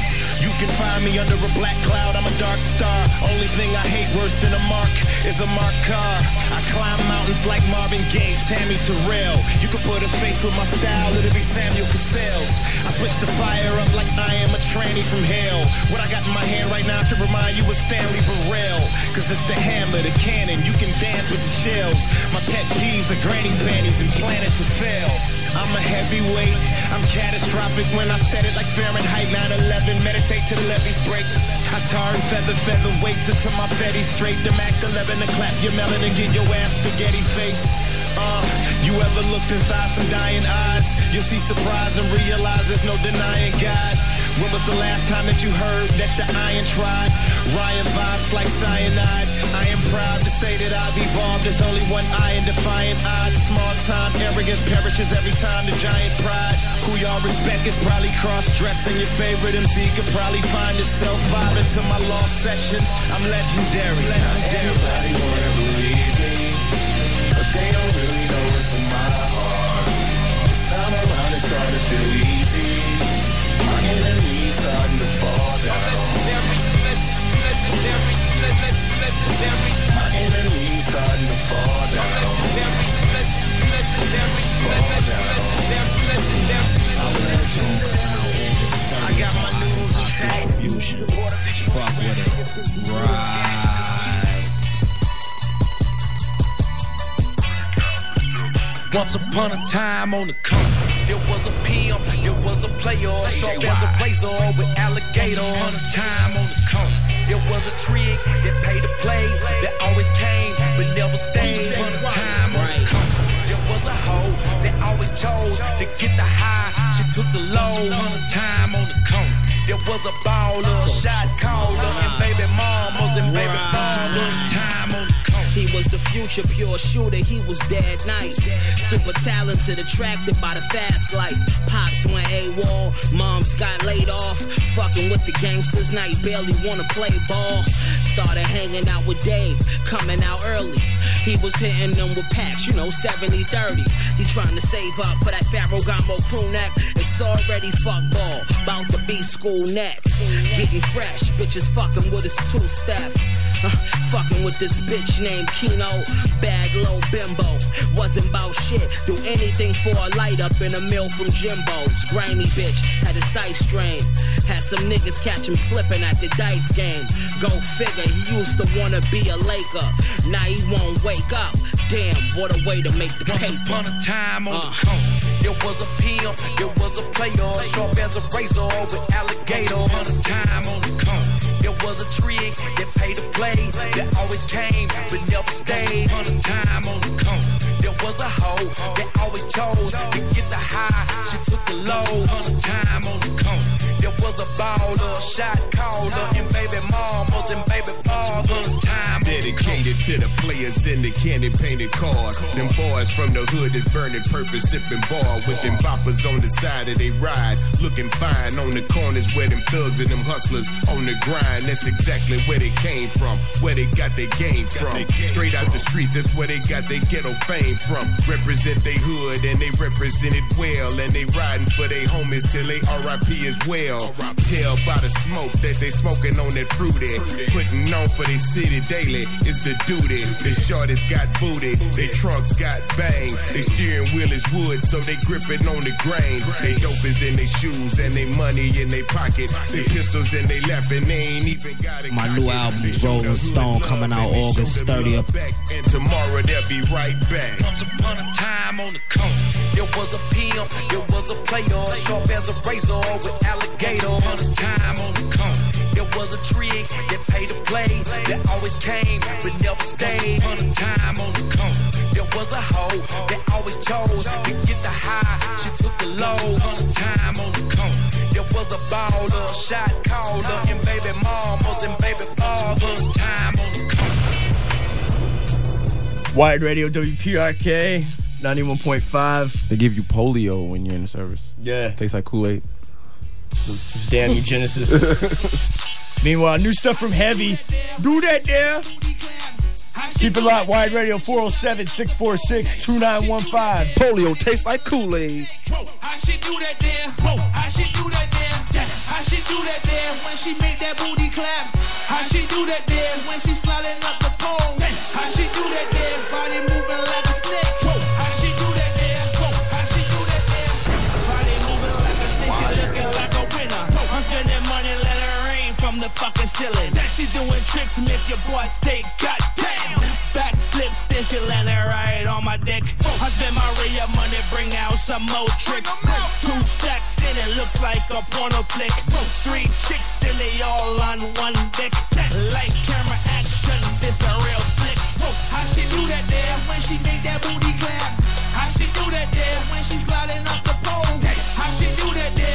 You can find me under a black cloud, I'm a dark star. Only thing I hate worse than a mark is a marked car. I climb mountains like Marvin Gaye, Tammy Terrell. You can put a face with my style, it'll be Samuel Cassell. I switch the fire up like I am a tranny from hell. What I got in my hand right now should remind you of Stanley Burrell. Cause it's the hammer, the cannon, you can dance with the shells. My pet peeves are granny panties and planet to fail. I'm a heavyweight, I'm catastrophic when I said it like Fahrenheit 9-11. Meditate till the levees break. I tar and feather, feather weight to my fetty straight. The Mac 11 to clap your melon and get your ass spaghetti face. Uh, you ever looked inside some dying eyes? You'll see surprise and realize there's no denying God. When was the last time that you heard that the iron tried? Ryan vibes like cyanide. I am proud to say that I've evolved. There's only one eye in defiant odds. Small time arrogance perishes every time the giant pride. Who y'all respect is probably cross-dressing. Your favorite MC could probably find itself vibing to my lost sessions. I'm legendary. legendary. Everybody wanna believe me, they don't really know what's in my heart. This time around it's starting to feel easy. My enemy's starting to fall down. My enemy's starting to fall down. I got my news intact. Fuck with it. Right. Once upon a time on the coast. There was a pimp, there was a player, sharp as a razor with alligator. Once upon a time on the coast. There was a trick that paid to play, that always came but never stayed. Once upon a time on the coast. There was a hoe that always chose to get the high, she took the low. Once upon a time on the coast. There was a baller, shot caller, and baby mamas and baby fathers. Time He was the future pure shooter, he was dead nice. Super talented, attracted by the fast life. Pops went AWOL, moms got laid off. Fucking with the gangsters, now he barely wanna play ball. Started hanging out with Dave, coming out early. He was hitting them with packs, you know, 70 30. He trying to save up for that Ferragamo crew neck. It's already fuck ball, about to be school next. Getting fresh, bitches fucking with his two step. Uh, fucking with this bitch named Kino, bad low bimbo. Wasn't about shit, do anything for a light up in a mill from Jimbo's. Grimy bitch, had a sight strain. Had some niggas catch him slipping at the dice game. Go figure, he used to wanna be a Laker. Now he won't wake up. Damn, what a way to make the Once paper. upon a time on the uh. coast. There was a pimp, there was a player, sharp as a razor with alligator. Once upon a time on the was a trick that paid to play, that always came but never stayed. Upon a time on the coast. There was a hoe that always chose to get the high, she took the low. Once upon a time on the coast. There was a baller, shot caller, and baby mamas Dedicated to the players in the candy painted car. Them boys from the hood is burning purpose, sipping bar with them boppers on the side of they ride. Looking fine on the corners where them thugs and them hustlers on the grind. That's exactly where they came from, where they got their game from. Straight out the streets, that's where they got their ghetto fame from. Represent they hood and they represent it well. And they riding for they homies till they RIP as well. Tell by the smoke that they smoking on that fruity. Putting on for they city daily is the duty. The shortest got booty, they trunks got bang. They steering wheel is wood, so they gripping on the grain. They dope is in their shoes and they money in their pocket. They pistols in they lap and they ain't even got it. My new album, Rolling Stone, coming out August 30th. And tomorrow they'll be right back. Once upon a time on the coast, there was a pimp, there was a player, sharp as a razor with alligator. Once upon a time on the coast, there was a trick that paid to play, that always came but never stayed. Once upon a time on the coast, there was a hoe that always chose to get the high, she took the low. Once upon a time on the coast, there was a baller, shot caller, and baby mamas and baby fathers. Time on the coast. Wired Radio WPRK 91.5. They give you polio when you're in the service. Yeah. It Tastes like Kool Aid. It's damn eugenicist. Meanwhile, new stuff from Heavy. Do that there. Keep it locked. Wired Radio 407 646 2915. Polio tastes like Kool Aid. How she do that there? How she do that there? How she do that there when she make that booty clap? How she do that there when she sliding up the pole? How she do that there? Rain from the fucking ceiling. She doing tricks, make your boy say, God damn. Backflip, then she landed right on my dick. My real money, bring out some more tricks. Two stacks in it, looks like a porno flick. Three chicks and they all on one dick. Like camera action, this a real flick. How she do that there when she make that booty clap? How she do that there when she sliding up the pole? How she do that there?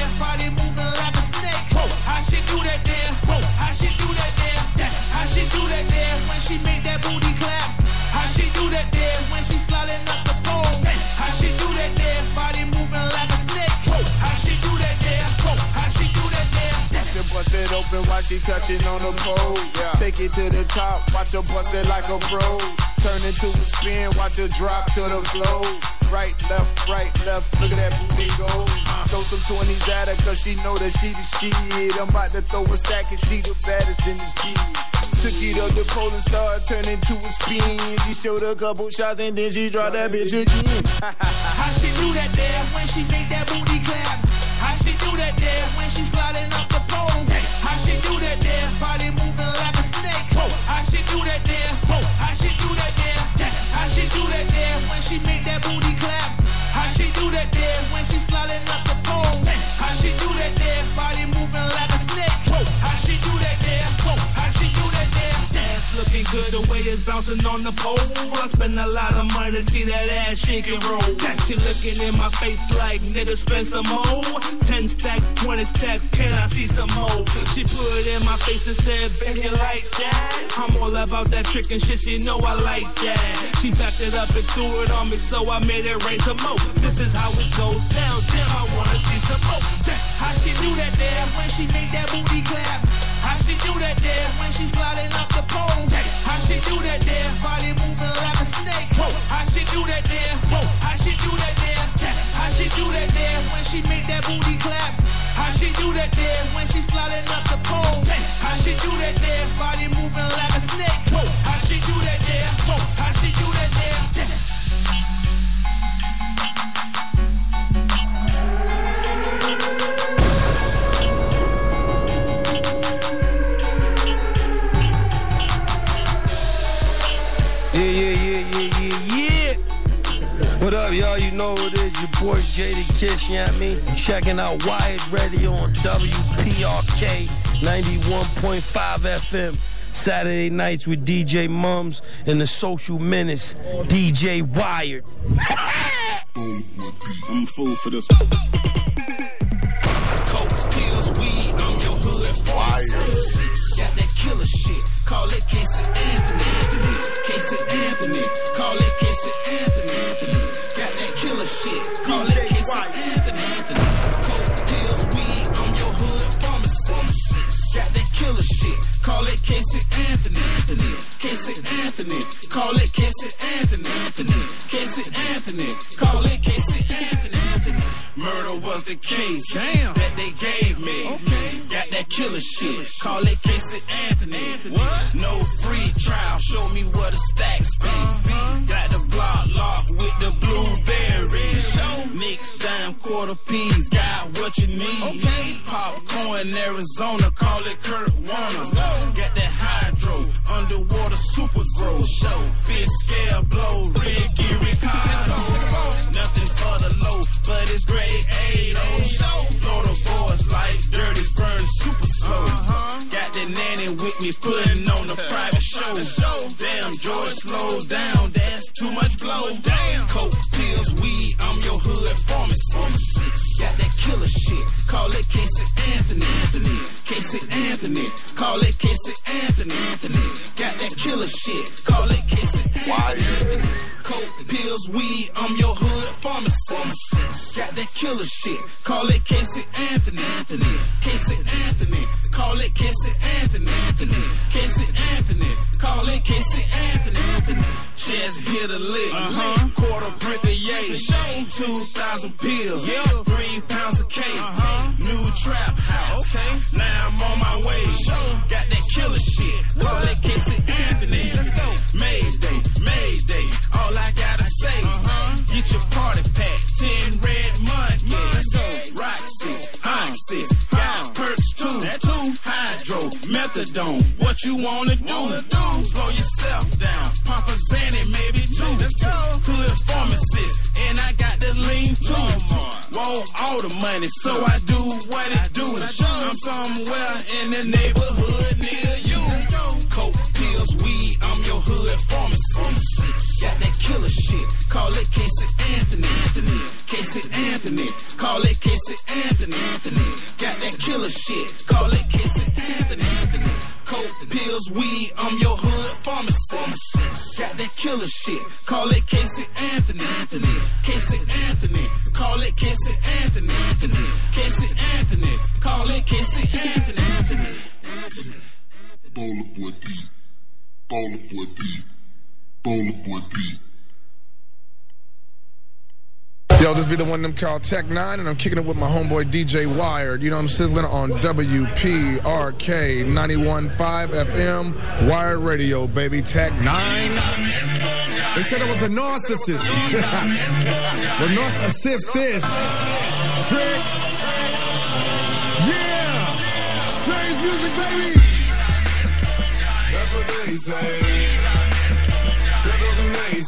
Bust it open while she touching on the pole. Take it to the top, watch her bust it like a pro. Turn into a spin, watch her drop to the floor. Right, left, right, left, look at that booty go. Throw some 20s at her cause she know that she the shit. I'm about to throw a stack and she the baddest in this beat. Took it up the pole and started turning to a spin. She showed a couple shots and then she dropped that bitch again. How she do that there when she make that booty clap? How she do that there when she sliding up the pole? How she do that there? Body moving like a snake. How she do that there? How she do that there? How she do that there when she make that booty clap? How she do that there when she sliding up the pole? How she do that there? Body moving like Good, the way it's bouncing on the pole. I spend a lot of money to see that ass shake and roll. She looking in my face like nigga spend some more. Ten stacks, twenty stacks, can I see some more? She put it in my face and said, "Bet you like that." I'm all about that trick and shit. She know I like that. She backed it up and threw it on me, so I made it rain some more. This is how it goes down. Damn, I wanna see some more. How she do that there when she made that booty clap? How she do that there when she sliding up the pole? How she do that there? Body moving like a snake. How she do that there? How she do that there? How she do that there when she make that booty clap? How she do that there when she sliding up the pole? How she do that there? Body moving like a snake. Boy Jada Kiss, you know what I mean? Checking out Wired Radio on WPRK 91.5 FM. Saturday nights with DJ Mums and the Social Menace, DJ Wired. I'm fool for this. Coke, pills, weed, I'm your hood. Got that killer shit, call it Casey Anthony. Casey Anthony, call it Anthony. Anthony. Call it Casey Anthony. Anthony. Casey Anthony, call it Casey Anthony. Anthony. Casey Anthony, call it Casey Anthony. Anthony. Murder was the case Damn. that they gave me. Okay. Got that killer shit. Call it Casey Anthony. What? No free trial. Show me what a stack speaks. Uh-huh. Got the block locked with the. Dime quarter peas. Got what you need. Okay. Popcorn Arizona. Call it Kurt Warner. Got that hydro underwater super grow. Show fish scale blow. Ricky Ricardo. Nothing for the low, but it's grade A though. Show Florida boys like dirty burn super slow. Uh-huh. Got the nanny with me putting on a private show. Damn, George, slow down. That's too much blow. Damn. Coke, pills, weed, I'm your hood pharmacy. Got that killer shit. Call it Casey Anthony. Anthony. Casey Anthony. Call it Casey Anthony. Anthony. Got that killer shit. Call it Casey Anthony. Coke, pills, weed, I'm your hood pharmacy. Got that killer shit. Call it Casey Anthony. Anthony. Casey Anthony. Call it Casey Anthony. Anthony. Casey Anthony. Call it Casey Anthony. Anthony. Chance hit a lick. Uh-huh. Quarter brick of yay. Two thousand pills. Yeah. Three pounds of cake. Uh-huh. New trap house. Okay. Now I'm on my way. Show. Got that killer shit. Call it Casey Anthony. Let's go. Mayday. Mayday. All I gotta say. Uh-huh. Get your party pack. Ten red monkeys. Roxy. Oxys. Got perks too. That too. Hydro. Methadone. What you wanna do? Slow yourself down. Papa Zanny maybe too. Let's go. Hood pharmacist. And I got the lean too. Want all the money, so I do what it do. I'm somewhere in the neighborhood near you. Coke, pills, weed, I'm your hood pharmacy. Got that killer shit. Call it Casey Anthony. Anthony. Casey Anthony. Call it Casey Anthony. Anthony. Got that killer shit. Call it Casey Anthony. Anthony. Coke, pills, weed, I'm your hood pharmacy. Got that killer shit. Call it Casey Anthony. Anthony. Casey Anthony. Call it Casey Anthony. Anthony. Casey Anthony. Call it Casey Anthony. Anthony. Baller boy D. Baller boy D. Baller boy D. Yo, this be the one them called Tech N9ne, and I'm kicking it with my homeboy DJ Wired. You know, I'm sizzling on WPRK 91.5 FM, Wired Radio, baby. Tech N9ne. They said it was a narcissist. the narcissist this. Trick. Yeah. Strange music, baby. That's what they say. Tell those who may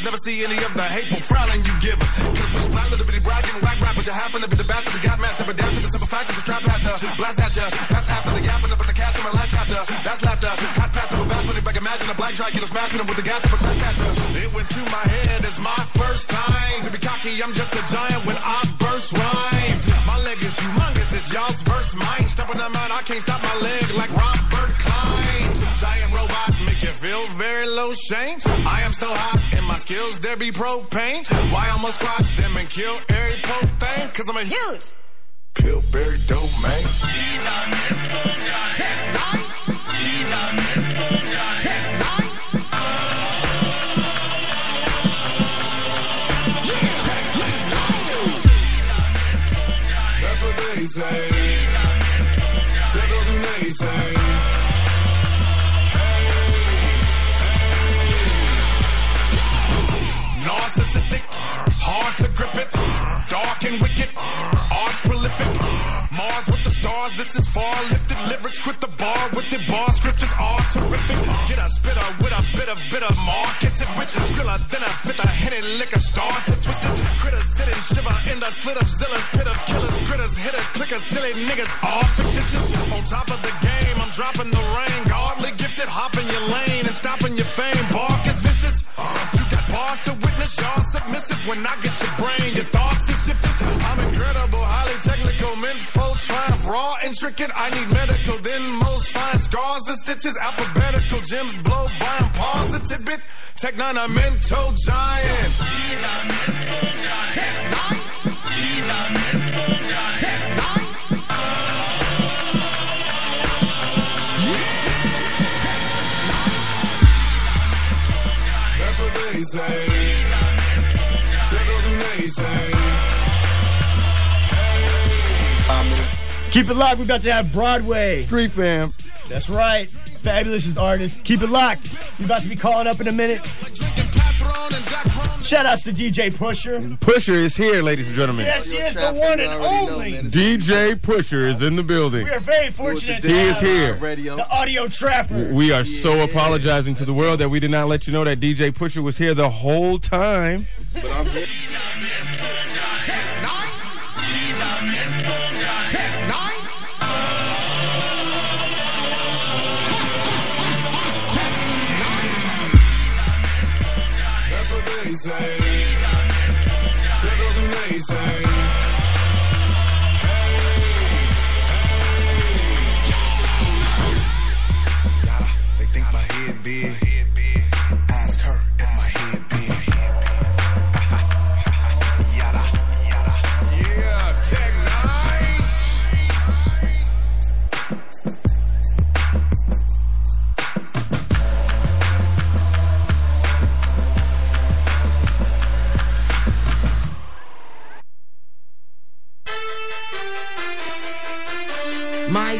partners never see any of the hateful frowning you give us. Cause we splat little bitty bragging whack rappers. You happen to be the bastard that got master. But down to the simple fact that the trap pastor. Blast at ya. That's after the yapping up at the cast in my last chapter. That's laughter. Hot pastor with vast money back. Imagine a black Dracula smashing him with the gas up a class. It went to my head. It's my first time to be cocky. I'm just a giant when I burst rhymes. My leg is humongous. It's y'all's verse mine. Stepping them out. I can't stop my leg like Robert Klein. Giant robot you feel very low shame. I am so hot and my skills there be propane. Why I must squash them and kill every pope thing? Cause I'm a huge Pillberry. Tech N9ne. That's what they say. To grip it, dark and wicked, arts prolific. Mars with the stars, this is far lifted. Lyrics quit the bar with the bar scriptures are terrific. Get a spitter with a bit of bit of markets it with skrilla, then a fit a hidden liquor start to twist it. Critters sit and shiver in the slit of zillas, pit of killers, critters hit a clicker, silly niggas all fictitious. On top of the game, I'm dropping the rain, godly gifted, hopping your lane and stopping your fame. Bark is vicious. You got bars to witness, y'all submissive when I get your brain. Your thoughts are shifted. I'm incredible, highly technical, info triumph, raw, intricate. I need medical, then most fine scars and stitches. Alphabetical gems blow by, I'm positive bit. Tech N9ne, a mental giant. Tell those who naysay. Keep it locked. We're about to have Broadway. Street fam. That's right. Fabolous artist. Keep it locked. We're about to be calling up in a minute. Shout outs to DJ Pusha. Pusha is here, ladies and gentlemen. Yes, he is the one and only. DJ Pusha is in the building. We are very fortunate to He is have here. the audio trapper. We are so apologizing to the world that we did not let you know that DJ Pusha was here the whole time. but I'm here.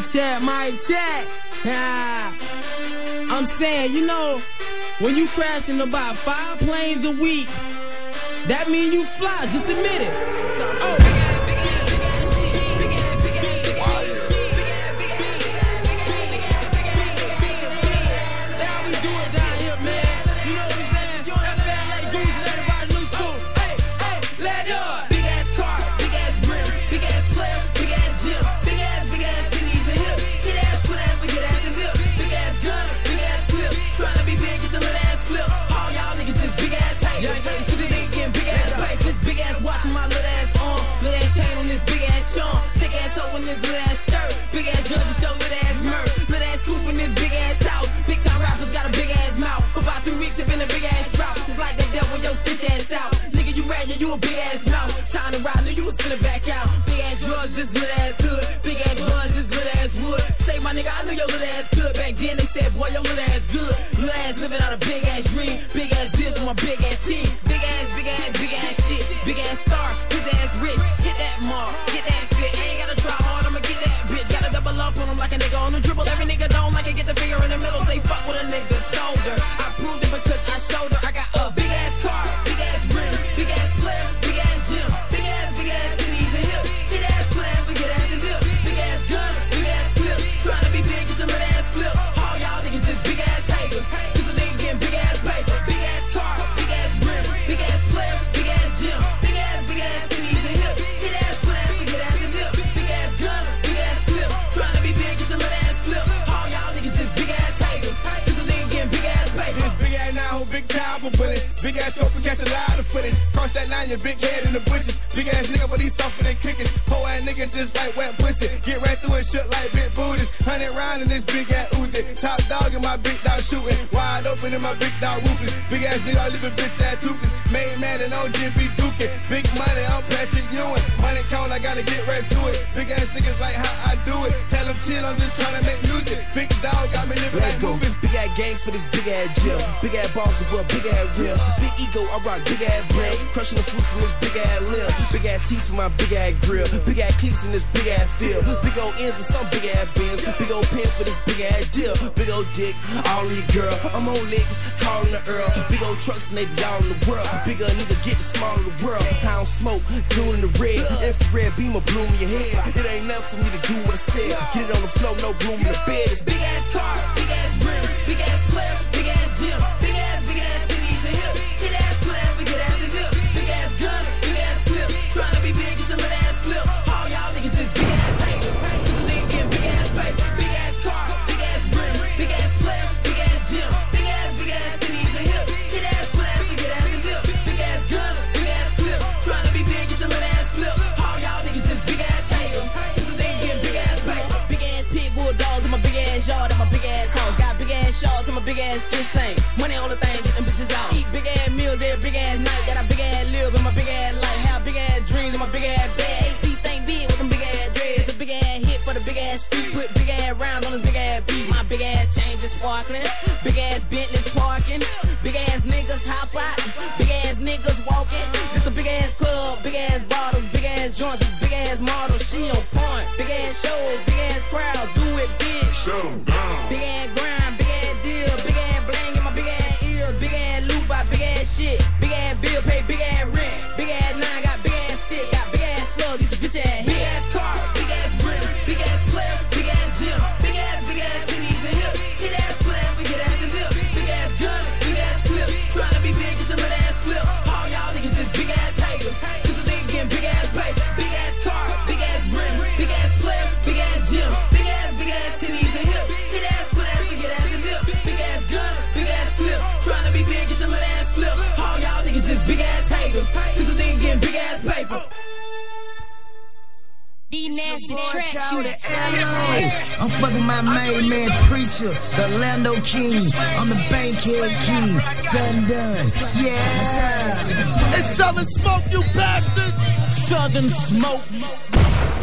My check, my check. Yeah. I'm saying, you know, when you crashing about five planes a week, that mean you fly. Just admit it. Oh. Then they said, boy, your little ass good. Little ass living out a big ass dream. Big ass this with my big ass team. Big ass, big ass, big ass shit. Big ass star, his ass rich. Your big head in the bushes. Big ass nigga, but he's softer than cookies. Poor ass nigga just like wet pussy. Get right through and shit like big booties. Hundred round in this big ass Uzi. Top dog in my big dog shooting. Wide open in my big dog ruthless. Big ass nigga, I live a bitch ass toothless. Main man and on Jim B. Duke. Big money, I'm Patrick Ewing. Money count, I gotta get right to it. Big ass niggas like how I do it. Tell them chill, I'm just trying to make music. Big dog got me living Let like go. movies. Big ass gang for this big ass gym. Big ass balls above big ass rims. Big ego, I rock big ass blade. Crushing the fruits from this big ass limb. Big ass teeth from my big ass grill. Big ass cleats in this big ass field. Big old ends and some big ass bins. Big old pen for this big ass deal. Big old dick, all in your girl. I'm on lick, calling the earl. Big old trucks and they be all in the world. Bigger nigga get the small in the world. Don't smoke, blue in the red. Infrared beam of bloom in your head. It ain't nothing for me to do what I said. Get it on the floor, no room in the bed. It's Big ass car, big ass rims, big ass player, big ass gym, ass street. Put big ass rounds on this big ass beat. My big ass chain just sparkling. Big ass Bentley's parking. Big ass niggas hop out. Big ass niggas walking. This a big ass club. Big ass bottles. Big ass joints. Big ass models. She on point. Big ass shows. Big ass crowd. Do it big. Shut 'em down. Big ass grind, big ass deal, big ass bling in my big ass ears, big ass loot by big ass shit, big ass bill pay, getting big ass paper. These nasty tracks shout you I'm fucking my main man preacher, the Lando King. I'm the Bankhead King. Done done. Yeah. It's Southern Smoke, you bastards! Southern Smoke.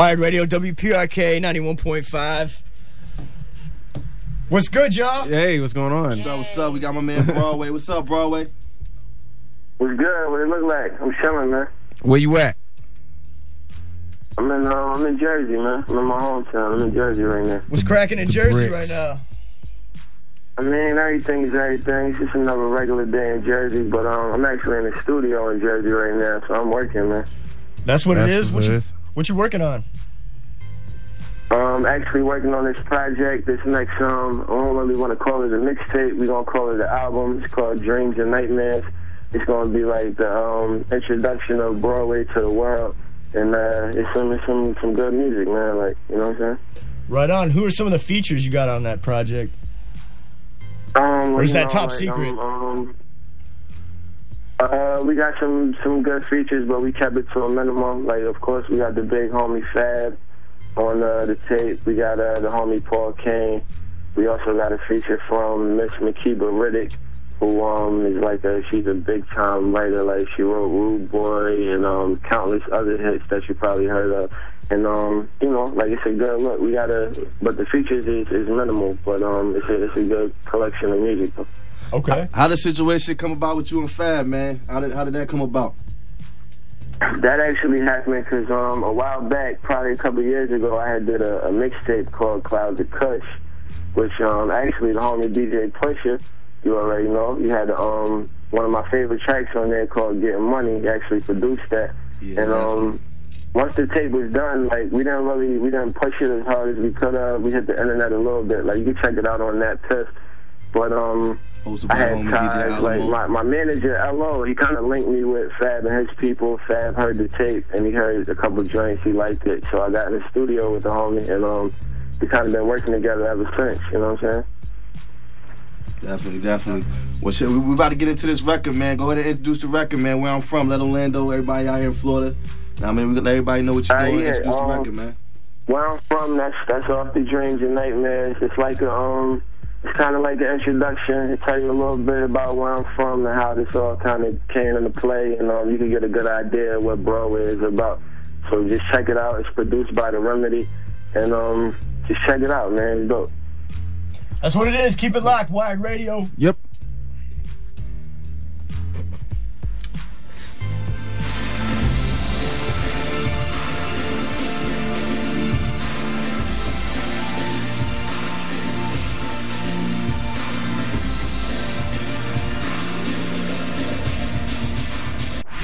Wired Radio, WPRK 91.5. What's good, y'all? Hey, what's going on? What's up, what's up? We got my man Broadway. What's up, Broadway? What's good? What it look like? I'm chilling, man. Where you at? I'm in, uh, I'm in Jersey, man. I'm in my hometown. I'm in Jersey right now. What's cracking in Jersey bricks. right now? I mean, everything is everything. It's just another regular day in Jersey, but um, I'm actually in the studio in Jersey right now, so I'm working, man. That's what That's it is. what What it you, is. What you working on? Um, actually working on this project. This next um, I don't really want to call it a mixtape. We're gonna call it an album. It's called Dreams and Nightmares. It's gonna be like the um, introduction of Broadway to the world, and uh, it's some it's some some good music, man. Like you know what I'm saying. Right on. Who are some of the features you got on that project? Um, Or is that know, top like, secret? Um, um, uh, we got some some good features, but we kept it to a minimum. Like, of course, we got the big homie Fab on uh, the tape. We got uh, the homie Paul Cain. We also got a feature from Miss Makeba Riddick, who um is like a she's a big time writer. Like she wrote Rude Boy and um countless other hits that you probably heard of. And um, you know, like it's a good look. We got a, but the features is, is minimal, but um, it's a it's a good collection of music. Okay. How did the situation come about with you and Fab, man? How did how did that come about? That actually happened because um, a while back, probably a couple years ago, I had did a, a mixtape called Clouds of Kush, which um, actually the homie DJ Pusha, you already know, he had um, one of my favorite tracks on there called Getting Money. He actually produced that. Yeah, and um, once the tape was done, like we didn't really, we didn't push it as hard as we could have. We hit the internet a little bit. Like you can check it out on that test. But um, Hosted I had ties. Like my, my manager, LO, he kind of linked me with Fab and his people. Fab heard the tape and he heard a couple of joints. He liked it, so I got in the studio with the homie, and um, we kind of been working together ever since. You know what I'm saying? Definitely, definitely. Well, shit, we, we about to get into this record, man. Go ahead and introduce the record, man. Where I'm from, let Orlando, everybody out here in Florida. I mean, we gonna let everybody know what you're Uh, doing. yeah, introduce the um, record, man. Where I'm from, that's that's off the dreams and nightmares. It's like a um, it's kind of like the introduction. It tell you a little bit about where I'm from and how this all kind of came into play, and um, you can get a good idea of what Bro is about. So just check it out. It's produced by the Remedy, and um, just check it out, man. It's dope. That's what it is. Keep it locked. Wired Radio. Yep.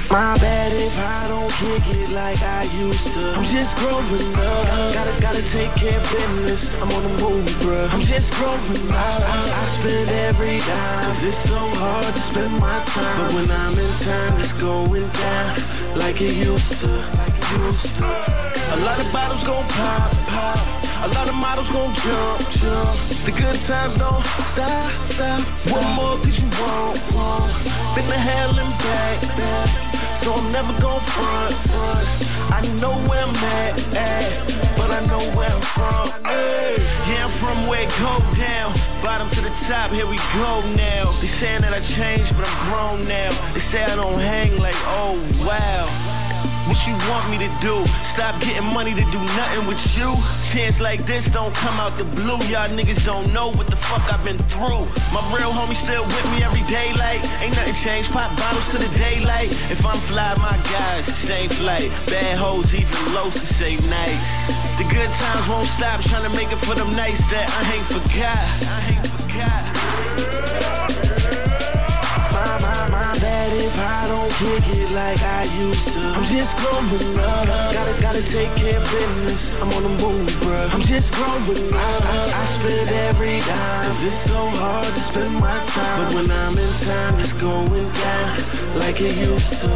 My bad if I don't kick it like I used to. I'm just growing up. Gotta, gotta take care of business. I'm on the move, bruh. I'm just growing up. I, I spend every dime. Cause it's so hard to spend my time. But when I'm in time, it's going down like it used to. Like it used to. A lot of bottles gon' pop, pop. A lot of models gon' jump, jump. The good times don't stop, stop, stop. One more cause you won't, won't. Been to hell and back, back. So I'm never gon' front, front. I know where I'm at, at. But I know where I'm from. Hey. Yeah, I'm from where it go down. Bottom to the top, here we go now. They saying that I changed, but I'm grown now. They say I don't hang like, oh wow. What you want me to do? Stop getting money to do nothing with you? Chance like this don't come out the blue. Y'all niggas don't know what the fuck I've been through. My real homie still with me every day, like ain't nothing changed. Pop bottles to the daylight. If I'm fly, my guys, same flight. Bad hoes, even low, to say nice. The good times won't stop, trying to make it for them nights that I ain't forgot. I ain't forgot. Bad if I don't kick it like I used to. I'm just growing up. Gotta, gotta take care of business. I'm on the move, bruh. I'm just growing up. I, I spend every dime. Cause it's so hard to spend my time. But when I'm in time, it's going down like it used to.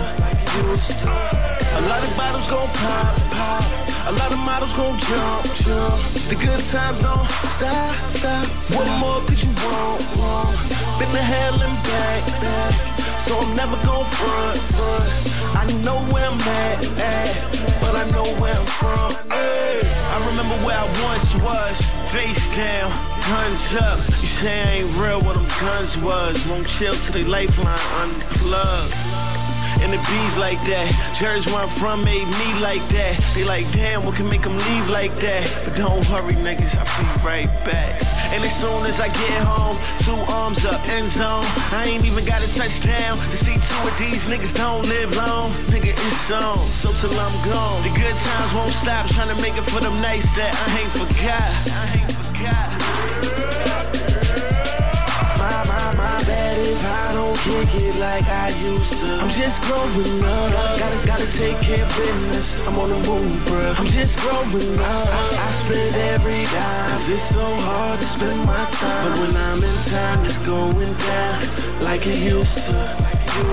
Used to. A lot of bottles gon' pop, pop. A lot of models gon' jump, jump. The good times don't stop, stop. One more cause you won't, won't. Been to hell and back, back. So I'm never gon' front, front. I know where I'm at, at. But I know where I'm from. Hey. I remember where I once was, face down, guns up. You say I ain't real, what them guns was. Won't chill till they lifeline unplugged and the bees like that. Jersey where I'm from made me like that. They like, damn, what can make them leave like that? But don't worry, niggas, I'll be right back. And as soon as I get home, two arms up, end zone. I ain't even got a touchdown to see two of these niggas don't live long. Nigga, it's on, so till I'm gone. The good times won't stop, trying to make it for them nights that I ain't forgot. I ain't forgot. I don't kick it like I used to. I'm just growing up. Gotta, gotta take care of business. I'm on the move, bruh. I'm just growing up. I, I spend every dime. Cause it's so hard to spend my time. But when I'm in time, it's going down like it used to.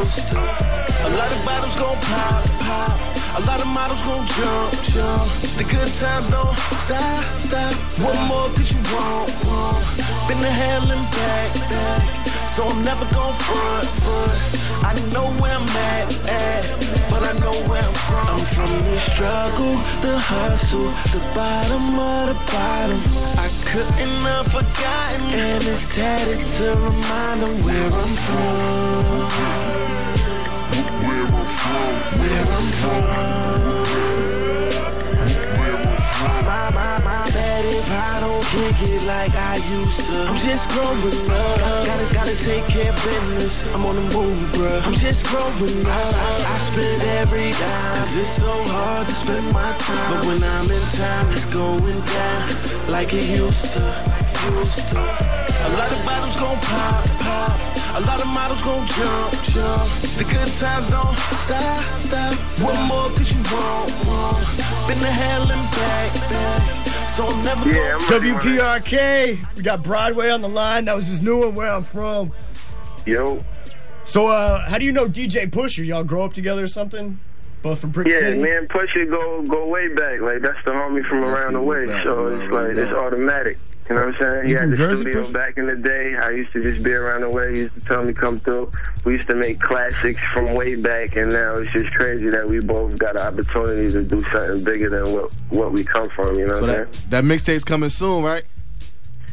Used to. A lot of bottles gon' pop, pop. A lot of models gon' jump, jump. The good times don't stop, stop. stop. One more cause you won't, won't. Been to hell and back, back. So I'm never gon' front, front. I know where I'm at, at, but I know where I'm from. I'm from the struggle, the hustle, the bottom of the bottom. I couldn't have forgotten, and it's tatted to remind them where I'm from. Where I'm from, where I'm from. I don't kick it like I used to. I'm just growing up. Gotta, gotta take care of business. I'm on the move, bruh. I'm just growing up. I, I spend every dime. Cause it's so hard to spend my time. But when I'm in time, it's going down like it used to. Used to. A lot of bottles gon' pop, pop. A lot of models gon' jump, jump. The good times don't stop, stop. stop. One more cause you won't, won't. Been to hell and back, back. So I'm never Yeah, WPRK. We got Broadway on the line. That was his new one, Where I'm From. Yo. So, uh, how do you know DJ Pusha? Y'all grow up together or something? Both from Brick Yeah, City? man, Pusha go go way back. Like that's the homie from around the way. So it's like it's automatic. You know what I'm saying? You had the Jersey, studio back in the day. I used to just be around the way. He used to tell me come through. We used to make classics from way back, and now it's just crazy that we both got an opportunity to do something bigger than what what we come from. You know So what I'm that, saying? that mixtape's coming soon, right?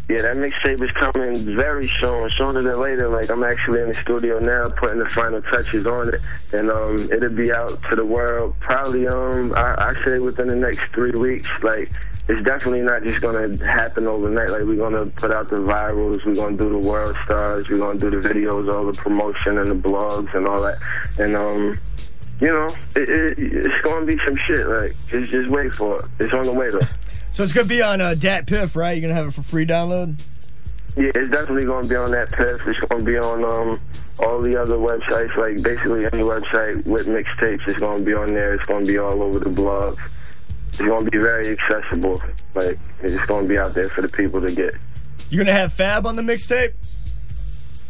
Yeah, that mixtape is coming very soon, sooner than later. Like I'm actually in the studio now, putting the final touches on it, and um, it'll be out to the world probably um, I, I say within the next three weeks. Like it's definitely not just gonna happen overnight. Like we're gonna put out the virals, we're gonna do the world stars, we're gonna do the videos, all the promotion and the blogs and all that, and um. You know, it, it, it's gonna be some shit. Like, just just wait for it. It's on the way though. So it's going to be on uh, DatPiff, right? You're going to have it for free download? Yeah, it's definitely going to be on DatPiff. It's going to be on um all the other websites, like basically any website with mixtapes, is going to be on there. It's going to be all over the blogs. It's going to be very accessible. Like it's going to be out there for the people to get. You gonna have Fab on the mixtape?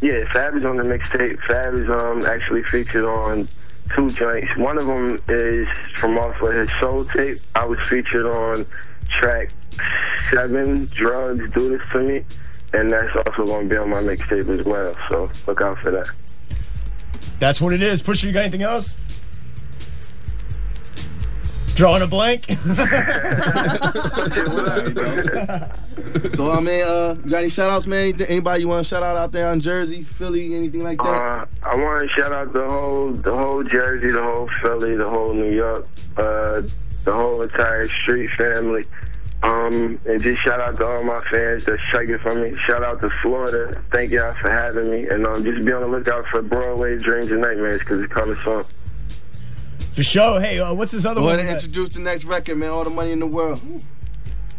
Yeah, Fab is on the mixtape. Fab is um actually featured on two joints. One of them is from off of his soul tape. I was featured on track seven, Drugs Do This To Me. And that's also going to be on my mixtape as well. So look out for that. That's what it is. Pusha, you got anything else? Drawing a blank? so I mean, uh, you got any shout outs, man? Anybody you want to shout out out there on Jersey, Philly, anything like that? Uh, I want to shout out the whole, the whole Jersey, the whole Philly, the whole New York, uh, the whole entire street family. Um, and just shout out to all my fans that's checking for me. Shout out to Florida. Thank y'all for having me. And um, just be on the lookout for Broadway Dreams and Nightmares because it's coming soon. For sure. Hey, uh, what's this other Go one? ahead and we got? introduce the next record, man. All the money in the world.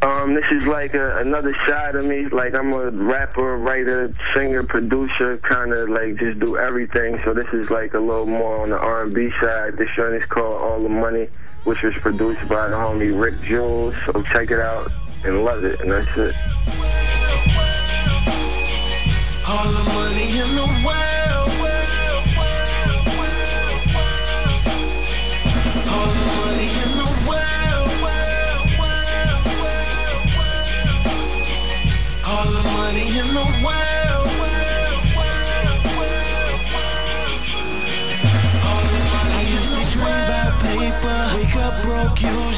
Um, this is like a, another side of me. Like I'm a rapper, writer, singer, producer, kind of like just do everything. So this is like a little more on the R&B side. This joint is called All the Money, which was produced by the homie Rick Jules. So check it out and love it. And that's it.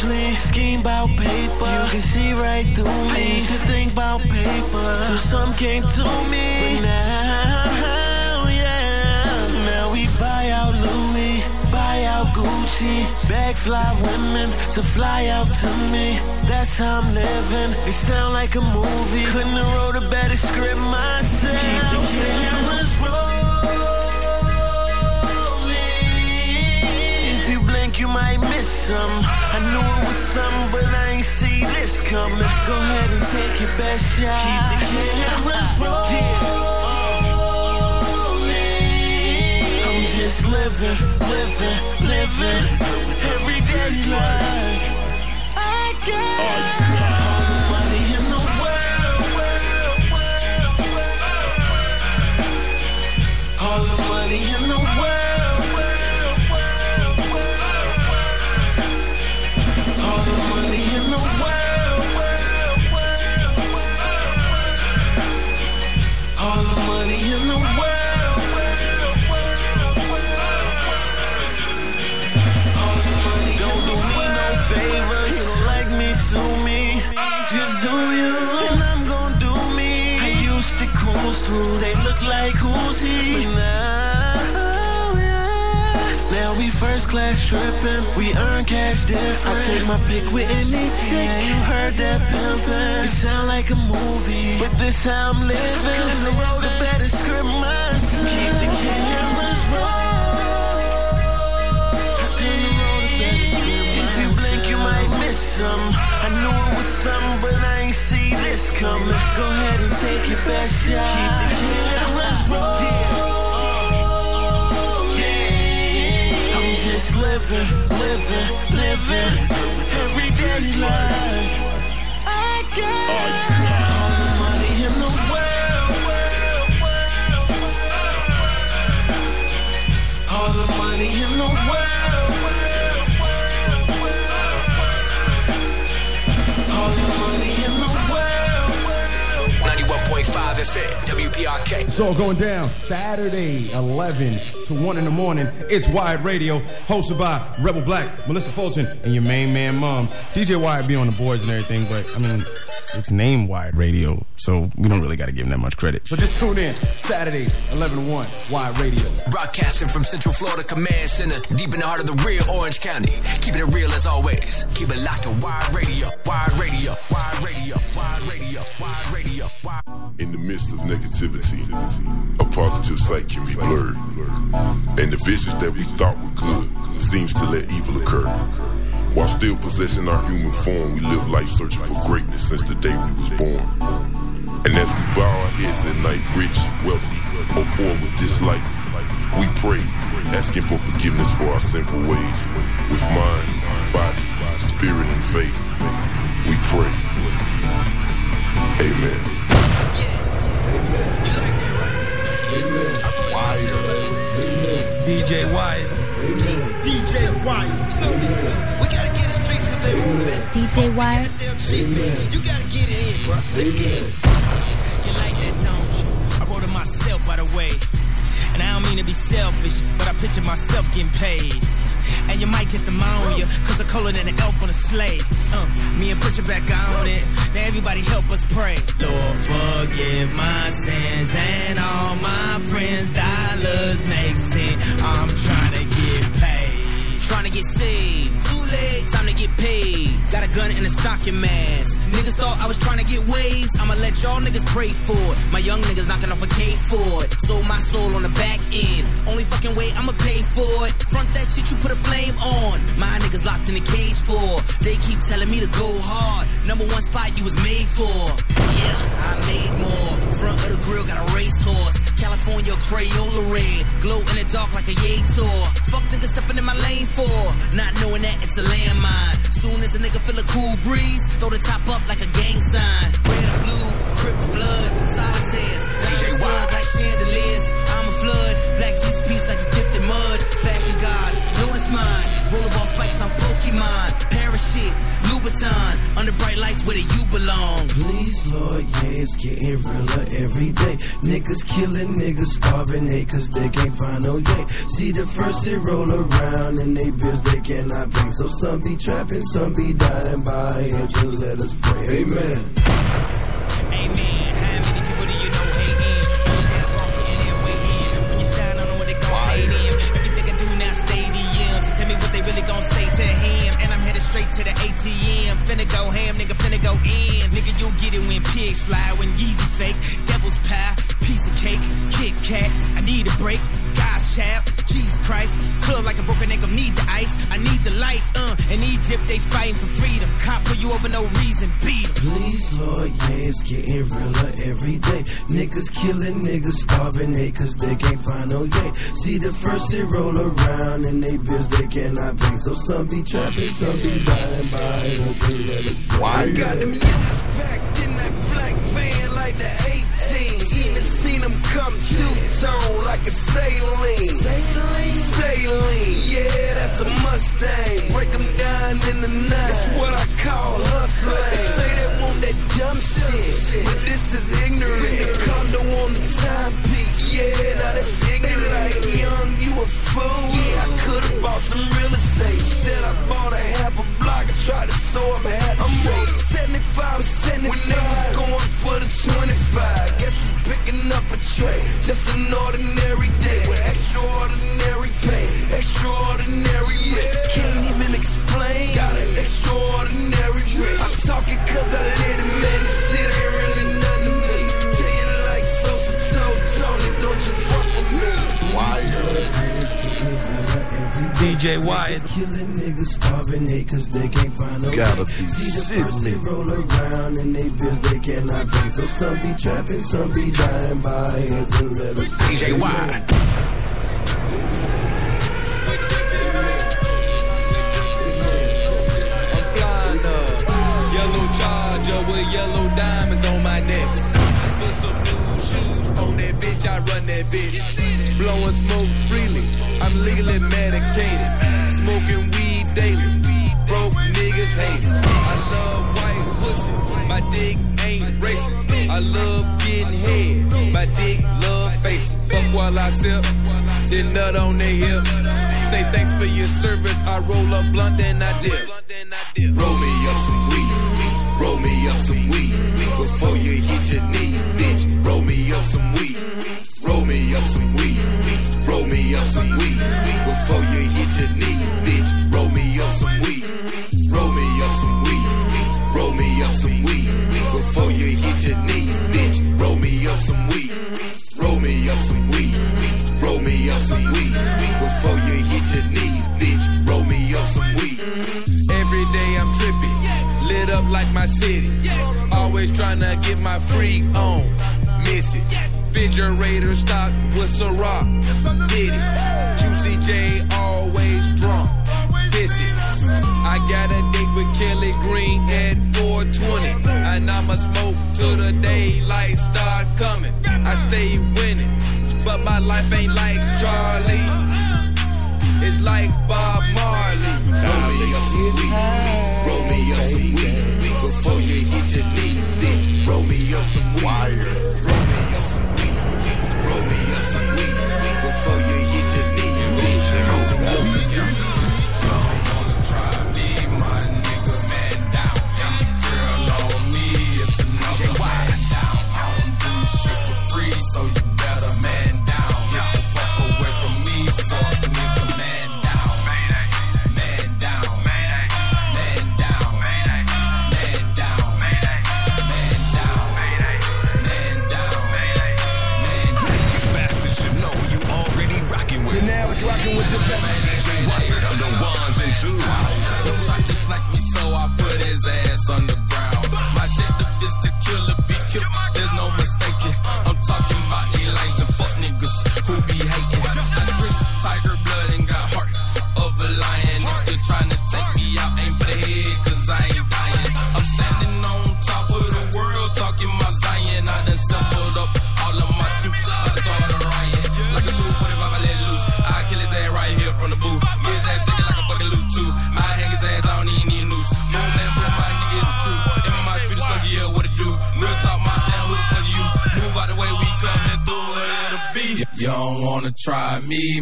Broke. Scheme about paper. You can see right through me. I used to think about paper. So some came to me. But now, yeah. Now we buy out Louis. Buy out Gucci. Bag fly women to fly out to me. That's how I'm living. It sound like a movie. Couldn't have wrote a better script myself. Keep the cameras You might miss some. I knew it was some, but I ain't see this coming. Go ahead and take your best shot. Keep the cameras rolling. I'm just living, living, living everyday life. I got all the money in the world. Money class tripping, we earn cash different. I take my pick with any chick. Yeah, you heard that pimpin'. It sound like a movie, but this how I'm living. Have wrote a better script myself. Keep the cameras rolling. If you blink, you might miss some. I knew it was some, but I ain't see this coming. Go ahead and take your best shot. Keep the cameras rolling. Living, living, living everyday life. I got all the money in the world. All the money in the world. All the money in the world. 91.5 FM, WPRK. All going down Saturday, 11 to 1 in the morning. It's Wired Radio, hosted by Rebel Black, Melissa Fulton, and your main man, Mums. DJ Wired be on the boards and everything, but I mean, it's named Wired Radio, so we don't really got to give him that much credit. So just tune in Saturday, 11 to 1, Wired Radio. Broadcasting from Central Florida Command Center, deep in the heart of the real Orange County. Keeping it real as always. Keep it locked to Wired Radio, Wired Radio, Wired Radio, Wired Radio, Wired Radio, Wired In the midst of negativity, a positive sight can be blurred. And the visions that we thought were good seems to let evil occur. While still possessing our human form, we live life searching for greatness since the day we was born. And as we bow our heads at night, rich, wealthy, or poor with dislikes, we pray, asking for forgiveness for our sinful ways. With mind, body, spirit, and faith, we pray. Amen. DJ Wired. DJ Wired. We gotta get the streets with them. DJ Wired. You gotta get it in, bro. Let's get it. You like that, don't you? I wrote it myself, by the way. And I don't mean to be selfish, but I picture myself getting paid. And you might get you, cause I'm colder than an elf on a sleigh. Uh, me and push it back on it. Now everybody help us pray. Lord, forgive my sins and all my friends' dollars make sense. I'm trying to get paid. Trying to get saved. Time to get paid. Got a gun and a stocking mask. Niggas thought I was trying to get waves. I'ma let y'all niggas pray for it. My young niggas knocking off a K for it. Sold my soul on the back end. Only fucking way I'ma pay for it. Front that shit you put a flame on. My niggas locked in a cage for. They keep telling me to go hard. Number one spot you was made for. Yeah, I made more. Front of the grill got a racehorse. California Crayola red. Glow in the dark like a yay tour. Fuck niggas stepping in my lane for. Not knowing that it's a landmine. Soon as a nigga feel a cool breeze, throw the top up like a gang sign. Red or blue, crip blood, solitaires. DJ Wild like chandeliers. I'm a flood. Rollerball spikes on Pokemon. Parachute, Louboutin. Under bright lights where the you belong. Please, Lord, yeah, it's getting realer every day. Niggas killing, niggas starving, they cause they can't find no yay. See the first it roll around and they bills they cannot pay. So some be trapping, some be dying by. Just let us pray. Amen. Amen. To the ATM. Finna go ham, nigga, finna go in. Nigga, you'll get it when pigs fly, when Yeezy fake. Devil's pie, piece of cake, Kit Kat. I need a break. God's child, Jesus Christ. Club like a broken ankle, need the ice. I need the lights, uh. In Egypt, they fighting for freedom. Cop pull you over no reason, beat 'em. Please, Lord, yeah, it's getting realer every day. Niggas killing, niggas starving, they cause they can't find no yay. See the first it roll around and they bills they cannot pay. So some be trapping, some be dying by it. Okay, let us pray. I got them youngers packed in that black van like the 18. Even seen them come two-tone like a Saleen. Saleen? Saleen, yeah, that's a Mustang. Break them down in the night. That's what I call hustling. They say they want that dumb shit, but this is ignorant. The condo on the timepiece, yeah, now that's ignorant. Like young, you a fool. Yeah, I could've bought some real estate. Instead, I bought a half a block and tried to sew up half the I'm on 75 75. When they was going for the 25. Guess who's picking up a tray? Just an ordinary day with extraordinary pay. Extraordinary risk. Can't even explain. Got an extraordinary risk. I'm talking cause I lit it, man. DJ Wired. Killing niggas starving, they cause they can't find no Gotta way. be See the sick, first they roll around and they bills they cannot pay. So some be trapping, some be dying by it. So let us DJ Wired. flying up. Yellow charger with yellow diamonds on my neck. Put some new shoes on that bitch, I run that bitch. Blowing smoke freely, I'm legally medicated. Smoking weed daily, broke niggas hate. I love white pussy, my dick ain't racist. I love getting head, my dick love faces. Fuck while I sip, then nut on their hip. Say thanks for your service, I roll up blunt and I dip. Roll me up some weed, roll me up some weed. Before you hit your knees, bitch, roll me up some weed. Roll me up some me up some weed. Before you hit your knees, bitch, roll me up some weed. Roll me up some weed. Roll me up some weed. Before you hit your knees, bitch, roll me up some weed. Roll me up some weed. Roll me up some weed. Before you hit your knees, bitch, roll me up some weed. Every day I'm tripping, lit up like my city. Always trying to get my freak on, miss it. Refrigerator stock with Ciroc. Did it. Juicy J always drunk. This is. I got a date with Kelly Green at 420. And I'ma smoke till the daylight start coming. I stay winning. But my life ain't like Charlie. It's like Bob Marley. Roll me up some weed, roll me up some weed before you hit your knee, bitch. Roll me up some weed, roll me up some weed, roll me up some weed, before you hit your knee,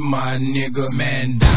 my nigga, man down.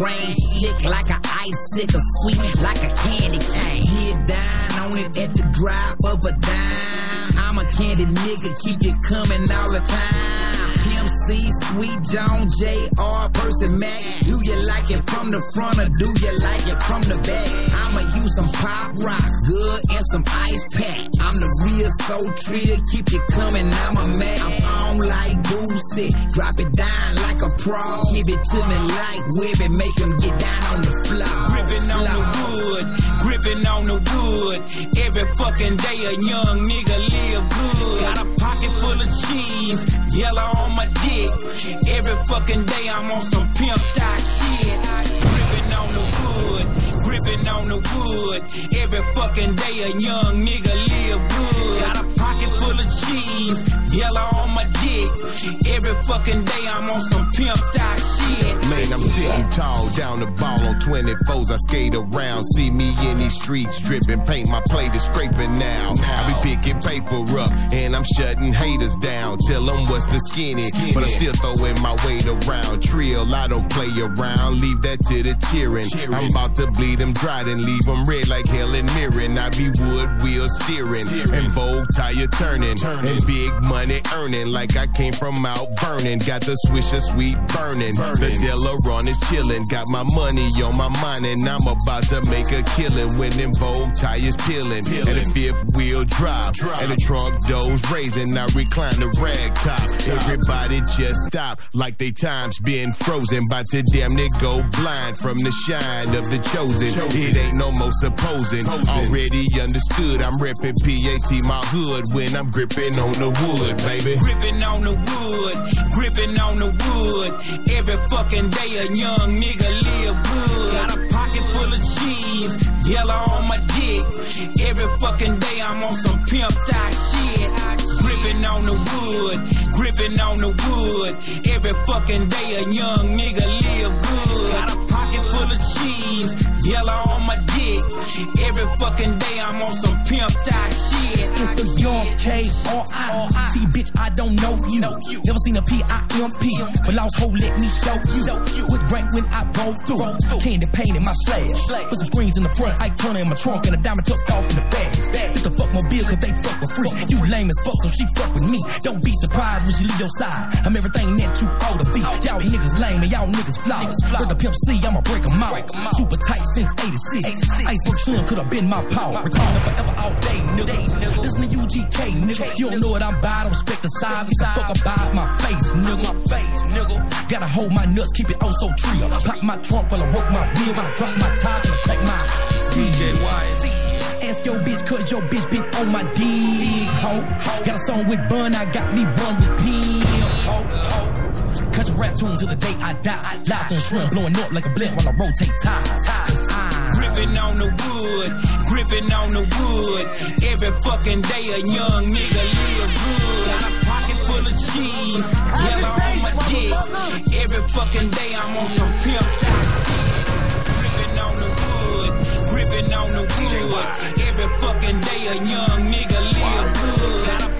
Grain, slick like a icicle, sweet like a candy cane. Hit down on it at the drop of a dime. I'm a candy nigga, keep it coming all the time. Pimp C, Sweet John, J.R. Person Mac. Do you like it from the front or do you like it from the back? I'ma use some pop rocks, good, and some ice pack. I'm the real soul trill, keep it coming, I'm a man. I'm on like Boosie, drop it down like a pro. Give it to me like Webbie, make him get down on the floor. Gripping on the wood, gripping on the wood. Every fucking day a young nigga live good. Got a pocket full of cheese, yellow on my dick. Every fucking day I'm on some pimp out shit. Gripping on the gripping on the wood. Every fucking day a young nigga live good. Got a pocket full of cheese, yellow on my dick. Every fucking day I'm on some pimped out shit. Man, I'm sitting tall, down the ball on 24s. I skate around, see me in these streets dripping. Paint my plate is scraping now. I be picking paper up and I'm shutting haters down. Tell them what's the skinny, but I'm still throwing my weight around. Trill, I don't play around, leave that to the cheering. I'm about to bleed them dry and leave them red like Helen Mirren. I be wood wheel steering and Vogue tire turning and big money earning like I came from out Vernon. Got the swisher sweet burning. The Delaron is chillin'. Got my money on my mind and I'm about to make a killing. When them Vogue tires peeling. And the fifth wheel drop. And the trunk doors raising. I recline the rag top. Everybody just stop like they time's been frozen. About to damn near go blind from the shine of the chosen. It ain't no more supposing. Already understood. I'm reppin' PAT my hood when I'm gripping on the wood, baby. Gripping on the wood, gripping on the wood. Every fucking day a young nigga live good. Got a pocket full of cheese, yellow on my dick. Every fucking day I'm on some pimp tie shit. Gripping on the wood, gripping on the wood. Every fucking day a young nigga live good. Got a pocket full of cheese, yellow on my dick. Every fucking day I'm on some pimp tie shit. It's the young K-R-I-T, bitch, I don't know you. Never seen a P-I-M-P, but lost hoe, let me show you. With rank when I roll through. Candy paint in my slash. Put some screens in the front, I turn in my trunk, and a diamond tucked off in the bag. Hit the fuck mobile, cause they fuck for free. You lame as fuck, so she fuck with me. Don't be surprised when she leave your side. I'm everything that you ought to be. Y'all niggas lame and y'all niggas flawed. Word the pimp C, I'ma break 'em out. Super tight since 86. Iceberg Slim could have been my power. Retarded forever all day, nigga. Listen to UGK, nigga. You don't know what I'm about. I respect the size. Get the fuck about my face, nigga. My face, nigga. Gotta hold my nuts, keep it oh so trio. Pop my trunk while I work my wheel. When I drop my top and I crack my Wyatt. Ask your bitch, cause your bitch been on my dick, ho. Got a song with Bun, I got me one with Pim, ho, ho. Country rap tune the day I die. Loud on shrimp, blowing up like a blimp while I rotate ties. Gripping on the wood, gripping on the wood. Every fucking day a young nigga live good. Got a pocket full of cheese, yellow on my dick. Every fucking day I'm on some pimp shit. Gripping on the wood, gripping on the wood. Every fucking day a young nigga live good.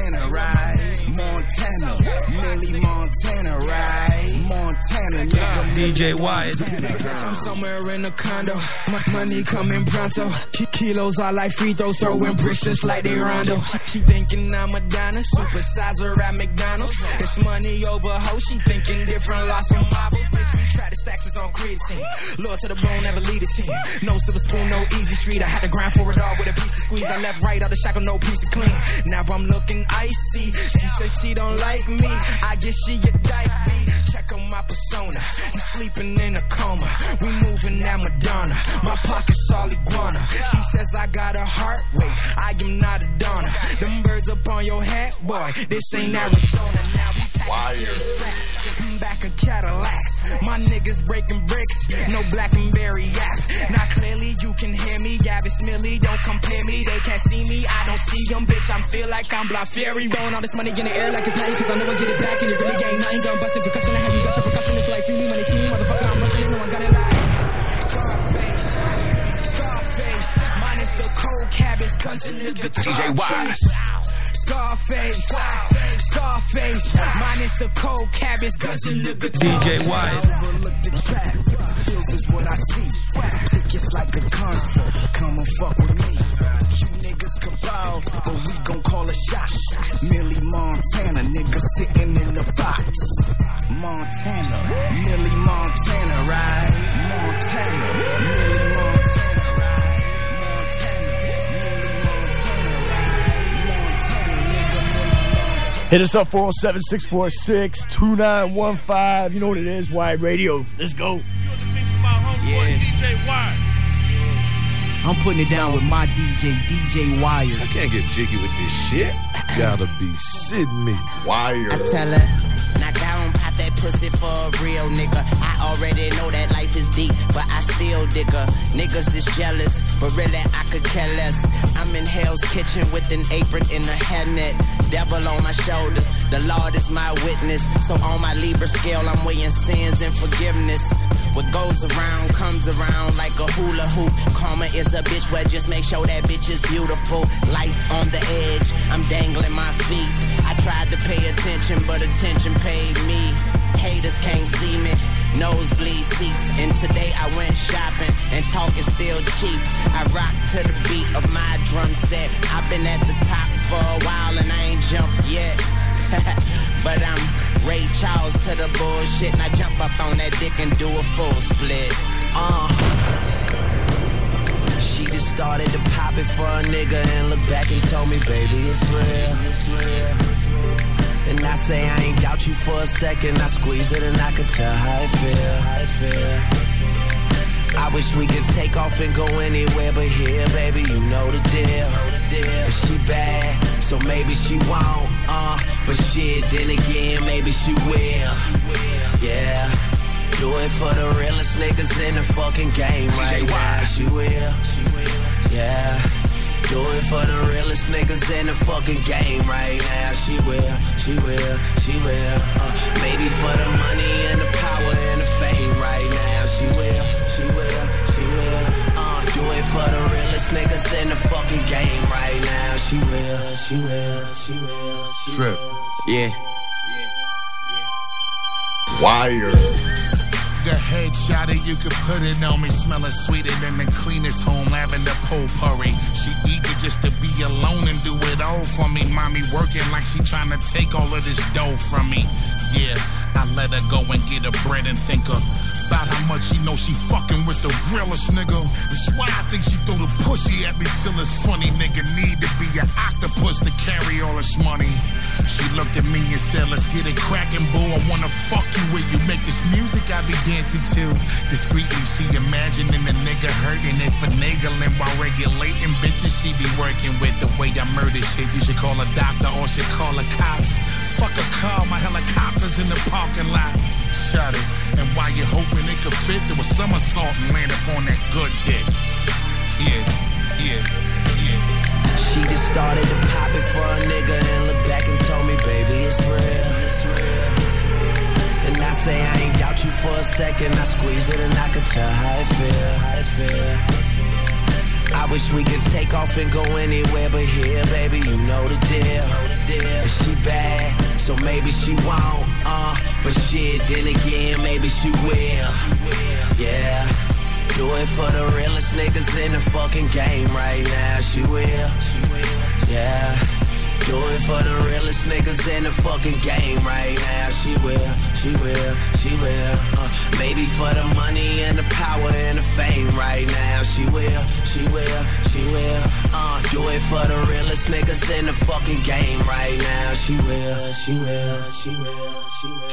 DJ Wired. I'm somewhere in a condo. My money coming pronto. Ki- Kilos are like free throws, throwing bricks just like they rondo. She thinking I'm Madonna, supersizer at McDonald's. It's money over hoe. She thinking different, lost some marbles. Bitch, we try to stacks is on creatine. Loyal to the bone, never lead a team. No silver spoon, no easy street. I had to grind for it all with a piece of squeeze. I left right out the shackle, no piece of clean. Now I'm looking icy. She says she don't like me. I guess she a dyke On my persona. You sleeping in a coma. We moving that Madonna. My pockets all iguana. She says I got a heart. Wait, I am not a Donna. Them birds up on your head, boy. This ain't Arizona. Now we packing of Cadillacs. My niggas breaking bricks. No black and berry yap. Now clearly you can hear me. Yavis Millie, don't compare me. They can't see me. I don't see them, bitch. I feel like I'm Black Fairy. Throwing all this money in the air like it's nothing. Cause I know I get it back and it really ain't nothing. Gun busting concussion. I have you gushing percussion. It's like free me money, free me, motherfucker. I'm rushing. No one got it like Scarface. Scarface. Minus the cold cabbage. Guns and nigga. DJ Wise. Scarface, Scarface, minus the cold cabbage, guns and nigga. DJ Wired. Overlook the trap, bills is what I see. Tickets like a concert, come and fuck with me. You niggas cabal, but we gon' call it shots. Millie Montana, nigga sitting in the box. Montana, Millie Montana, right? Montana, Millie Hit us up 407 646 2915. You know what it is, Wired Radio. Let's go. Yeah. DJ Wired. I'm putting it down with my DJ, DJ Wired. I can't get jiggy with this shit. Gotta be sitting me. Wire. I tell her, knock down, pop that pussy pussy for a real nigga. I already know that life is deep, but I still dig her. Niggas is jealous, but really I could care less. I'm in Hell's Kitchen with an apron and a hairnet. Devil on my shoulders, the Lord is my witness. So on my Libra scale, I'm weighing sins and forgiveness. What goes around comes around like a hula hoop. Karma is a bitch where just make sure that bitch is beautiful. Life on the edge, I'm dangling my feet. I tried to pay attention, but attention paid me. Haters can't see me. Nosebleed seats, and today I went shopping, and talk is still cheap. I rock to the beat of my drum set. I've been at the top for a while, and I ain't jumped yet. but I'm Ray Charles to the bullshit, and I jump up on that dick and do a full split. Uh. She just started to pop it for a nigga and look back and told me, baby, it's real. And I say I ain't doubt you for a second. I squeeze it and I could tell how I feel. Feel. I wish we could take off and go anywhere but here, baby. You know the deal. And she bad, so maybe she won't. Uh, but shit, then again, maybe she will. Yeah. Do it for the realest niggas in the fucking game right now. She will. She will. Yeah. Do it for the realest niggas in the fucking game right now. She will, she will, she will. Uh, maybe for the money and the power and the fame right now. She will, she will, she will. Uh, do it for the realest niggas in the fucking game right now. She will, she will, she will. She Trip. Yeah. Wire. The headshot it, you could put it on me. Smelling sweeter than the cleanest home lavender potpourri. She eager just to be alone and do it all for me. Mommy working like she trying to take all of this dough from me. Yeah, I let her go and get her bread and think her about how much she know she fucking with the realest nigga. That's why I think she throw the pussy at me till it's funny. Nigga need to be an octopus to carry all this money. She looked at me and said, Let's get it crackin', boo. I wanna fuck you with you. Make this music I be dancing to. Discreetly, she imagining the nigga hurting and finagling while regulating bitches she be working with. The way I murder shit, you should call a doctor or should call the cops. Fuck a car, my helicopter's in the parking lot. Shut it. And why you hoping it could fit, there was somersault and land up on that good dick. Yeah, yeah, yeah. She just started to pop it for a nigga and look back and told me, baby, it's real. It's real. And I say I ain't doubt you for a second. I squeeze it and I could tell how I feel. How I feel. I wish we could take off and go anywhere but here, baby. You know the deal. She bad, so maybe she won't. Uh, but shit, then again, maybe she will. Yeah. Do it for the realest niggas in the fucking game right now. She will. She will. Yeah. Do it for the realest niggas in the fucking game right now. She will, she will, she will. Uh, maybe for the money and the power and the fame right now. She will, she will, she will. Uh, do it for the realest niggas in the fucking game right now. She will, she will, she will, she will.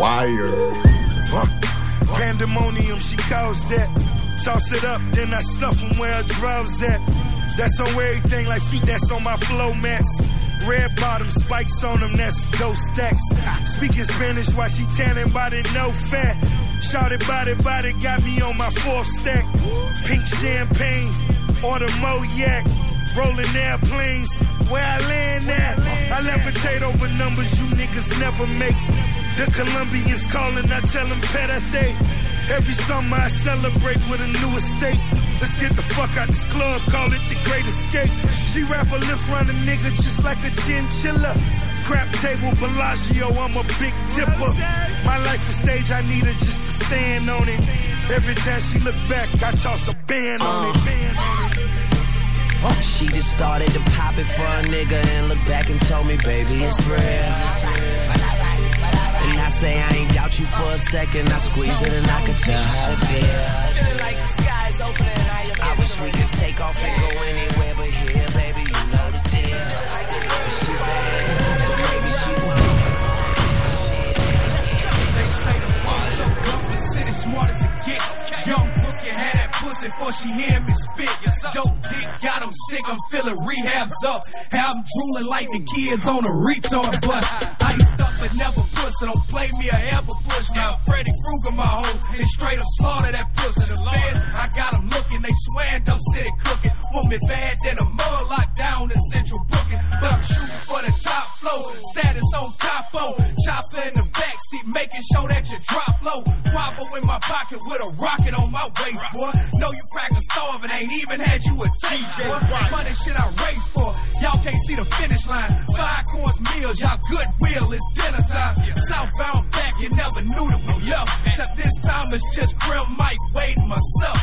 Wire. Huh. Pandemonium, she calls that. Toss it up, then I stuff them where her drugs at. That's on everything like feet, that's on my flow mats. Red bottom spikes on them, that's those stacks. Speaking Spanish while she tanning body, no fat. Shouted body, body, got me on my fourth stack. Pink champagne, or the Moyak. Rolling airplanes, where I land at. I levitate over numbers you niggas never make. The Colombians calling, I tell them pedate. Every summer I celebrate with a new estate. Let's get the fuck out this club, call it the great escape. She wrap her lips around a nigga just like a chinchilla. Crap table, Bellagio, I'm a big tipper. My life is stage, I need her just to stand on it. Every time she look back, I toss a band on it. Band on it. She just started to pop it for a nigga and look back and told me, baby, it's real. It's real. I say I ain't doubt you for a second. I squeeze it and I can tell how it feel. Like the sky is opening and I am I wish we could take off and go anywhere but here, baby. You know the deal. She bad, so maybe she They say the so good, but city smart as it gets. Young Brookie had that pussy before she hear me spit. Dope dick got him sick, I'm feeling rehabs up. Have him drooling like the kids on a retard bus. I used so don't play me or ever push Now Freddy Krueger, my hoe, and straight up slaughter that pussy. The feds, I got them looking, they swearing Dump City cooking. Want me bad than a mud locked down in central Brooklyn. But I'm shooting for the top flow, status on capo. Chopper in the backseat, making sure that you drop low. Guavo in my pocket with a rocket on my waist, boy. Know you crack a starve and ain't even had you a taste, boy. Money shit I race for, y'all can't see the finish line. Five course meals, y'all goodwill, it's dinner time. Southbound back, you never knew that we up. Except this time it's just Grim Mike Wade and myself.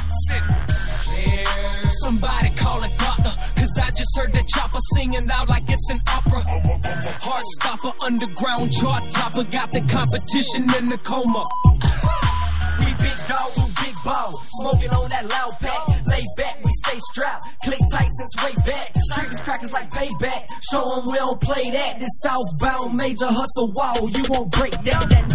Somebody call a doctor, cause I just heard that chopper singing out like it's an opera. Heart stopper, underground chart topper, got the competition in the coma. We big dogs who big ball, smoking on that loud pack. Lay back, we stay strapped, click tight since way back. Triggers crackers like payback, show 'em we don't play that. This southbound major hustle wall, you won't break that. That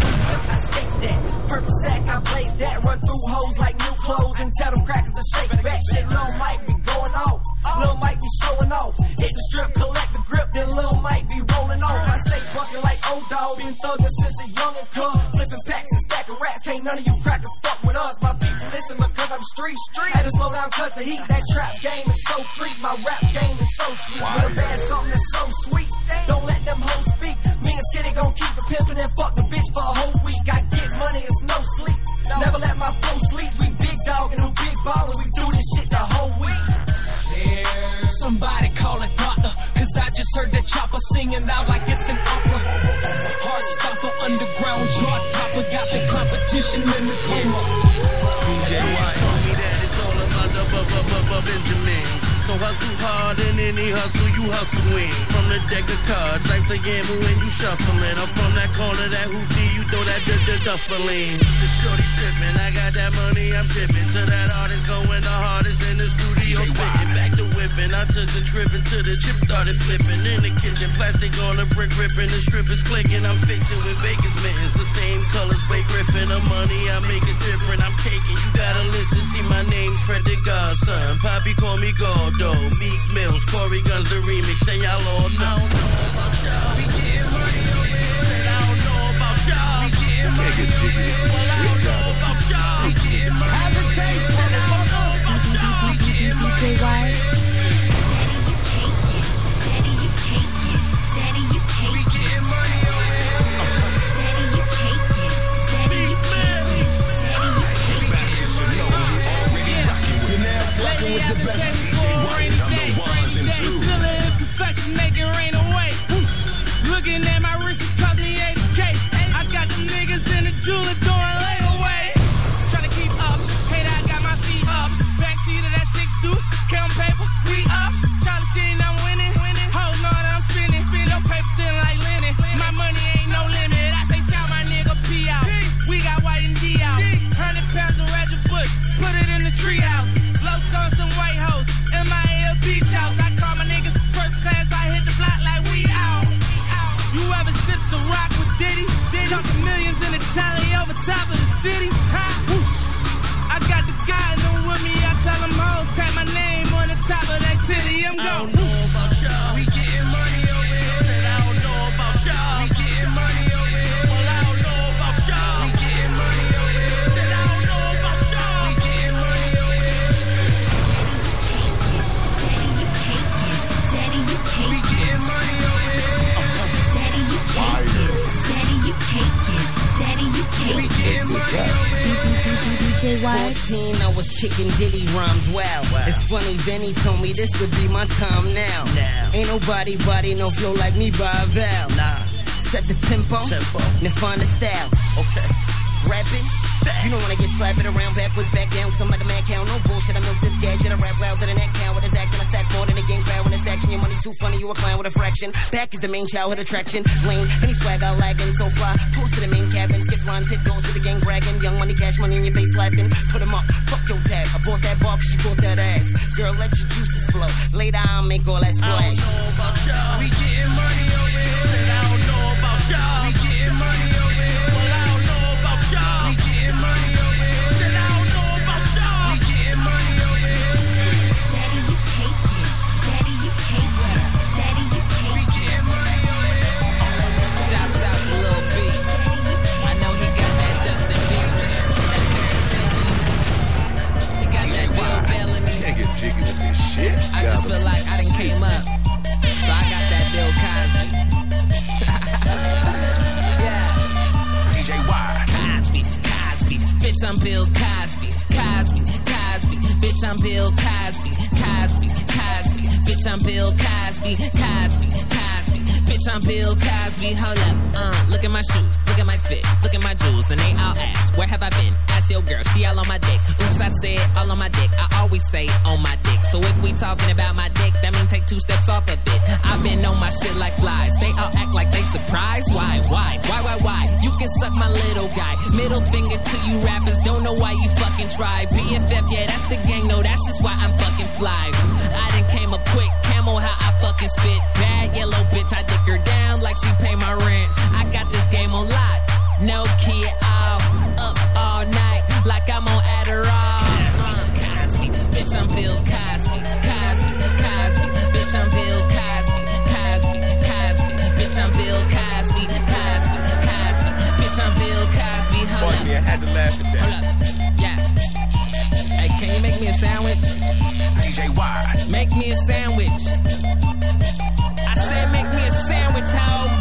I skate that, purple sack, I blaze that. Run through hoes like new clothes and tell them crackers to shake back. Shit, Lil Mike be going off, Lil Mike be showing off. Hit the strip, collect the grip, then Lil Mike be rolling off. I stay bucking like old dog, been thugging since a young and cub. Flipping packs and stacking racks, can't none of you crackers fuck with us. My people listen because I'm street street. Had to slow down cause the heat, that trap game is so free. My rap game is so sweet. With a bad something that's so sweet. Don't let them hoes speak. Me and City gon' keep it pimpin' and fuck the bitch for a whole week. I get money, it's no sleep. Never let my flow sleep. We big dog and who big ballin'. We do this shit the whole week. Somebody call a doctor, cause I just heard that chopper singing out like it's an opera. Heart stopper, underground chart topper, got the competition in the coma. DJ Wired told me that it's all about the bu- So hustle hard and any hustle you hustling. From the deck of cards, life's a gamble when you shuffling. I'm from that corner, that hoopty, you throw that d- d- duffeline. The shorty stripping, I got that money, I'm tipping. To that artist going the hardest in the studio, spitting. Back to whipping, I took a trip into the chip, started flipping. In the kitchen, plastic on the brick ripping, the strippers clicking. I'm fixing with baker's mittens, the same colors, Blake Griffin. The money I make is different, I'm caking. You gotta listen, see my name, Fred the Godson. Poppy call me Gordo, Meek Mills, Cory Gunz, the remix, and y'all all know. I don't know about y'all, we getting money, oh yeah. Said I don't know about y'all, we getting money, oh yeah. Well, I don't know about y'all, we getting money, oh yeah. Said I don't know about y'all, we getting money, DJ Wired. we getting money, top of the city. DJ Wired. 14, I was kicking Diddy rhymes wow. It's funny, Benny told me this would be my time now. Ain't nobody body no flow like me by a vow. Nah. Set the tempo, then find the style. Okay. Rapping. You don't wanna get slapped around backwards, back down, some like a man count. No bullshit, I milk this gadget. I rap louder than that count with his acting. I more than a game when it's action. Your money too funny, you a clown with a fraction. Back is the main childhood attraction. Lane, any swag out lagging, so fly. Close to the main cabin, skip lines, hit goes to the gang bragging. Young money, cash money in your face laughing. Put 'em up, fuck your tag. I bought that 'cause she bought that ass. Girl, let your juices flow. Later, I'll make all that splash. I'm Bill Cosby, Cosby, Cosby. Bitch, I'm Bill Cosby, Cosby, I'm Bill Cosby. Hold up, uh, look at my shoes, look at my fit, look at my jewels, and they all ask, where have I been? Ask your girl, she all on my dick. Oops, I said all on my dick. I always say on my dick. So if we talking about my dick, that mean take two steps off of it. I've been on my shit like flies. They all act like they surprised. Why, why, why, why, why? You can suck my little guy. Middle finger to you rappers. Don't know why you fucking try. BFF, yeah, that's the gang. No, that's just why I'm fucking fly. I done came up quick. Camel, how I fucking spit. Bad yellow bitch, I dick her down like she pay my rent. I got this game on lock. No kid off. Up all night like I'm on Adderall. Uh, Cosby, bitch, I'm Bill Cosby. Cosby, Cosby, bitch, I'm Bill Cosby. Cosby, Cosby, bitch, I'm Bill Cosby. Cosby, Cosby, bitch, I'm Bill Cosby. Hold Fuck up. me, I had to laugh at that. Hold up. Yeah. Can you make me a sandwich? DJ Y. Make me a sandwich. I said make me a sandwich, ho.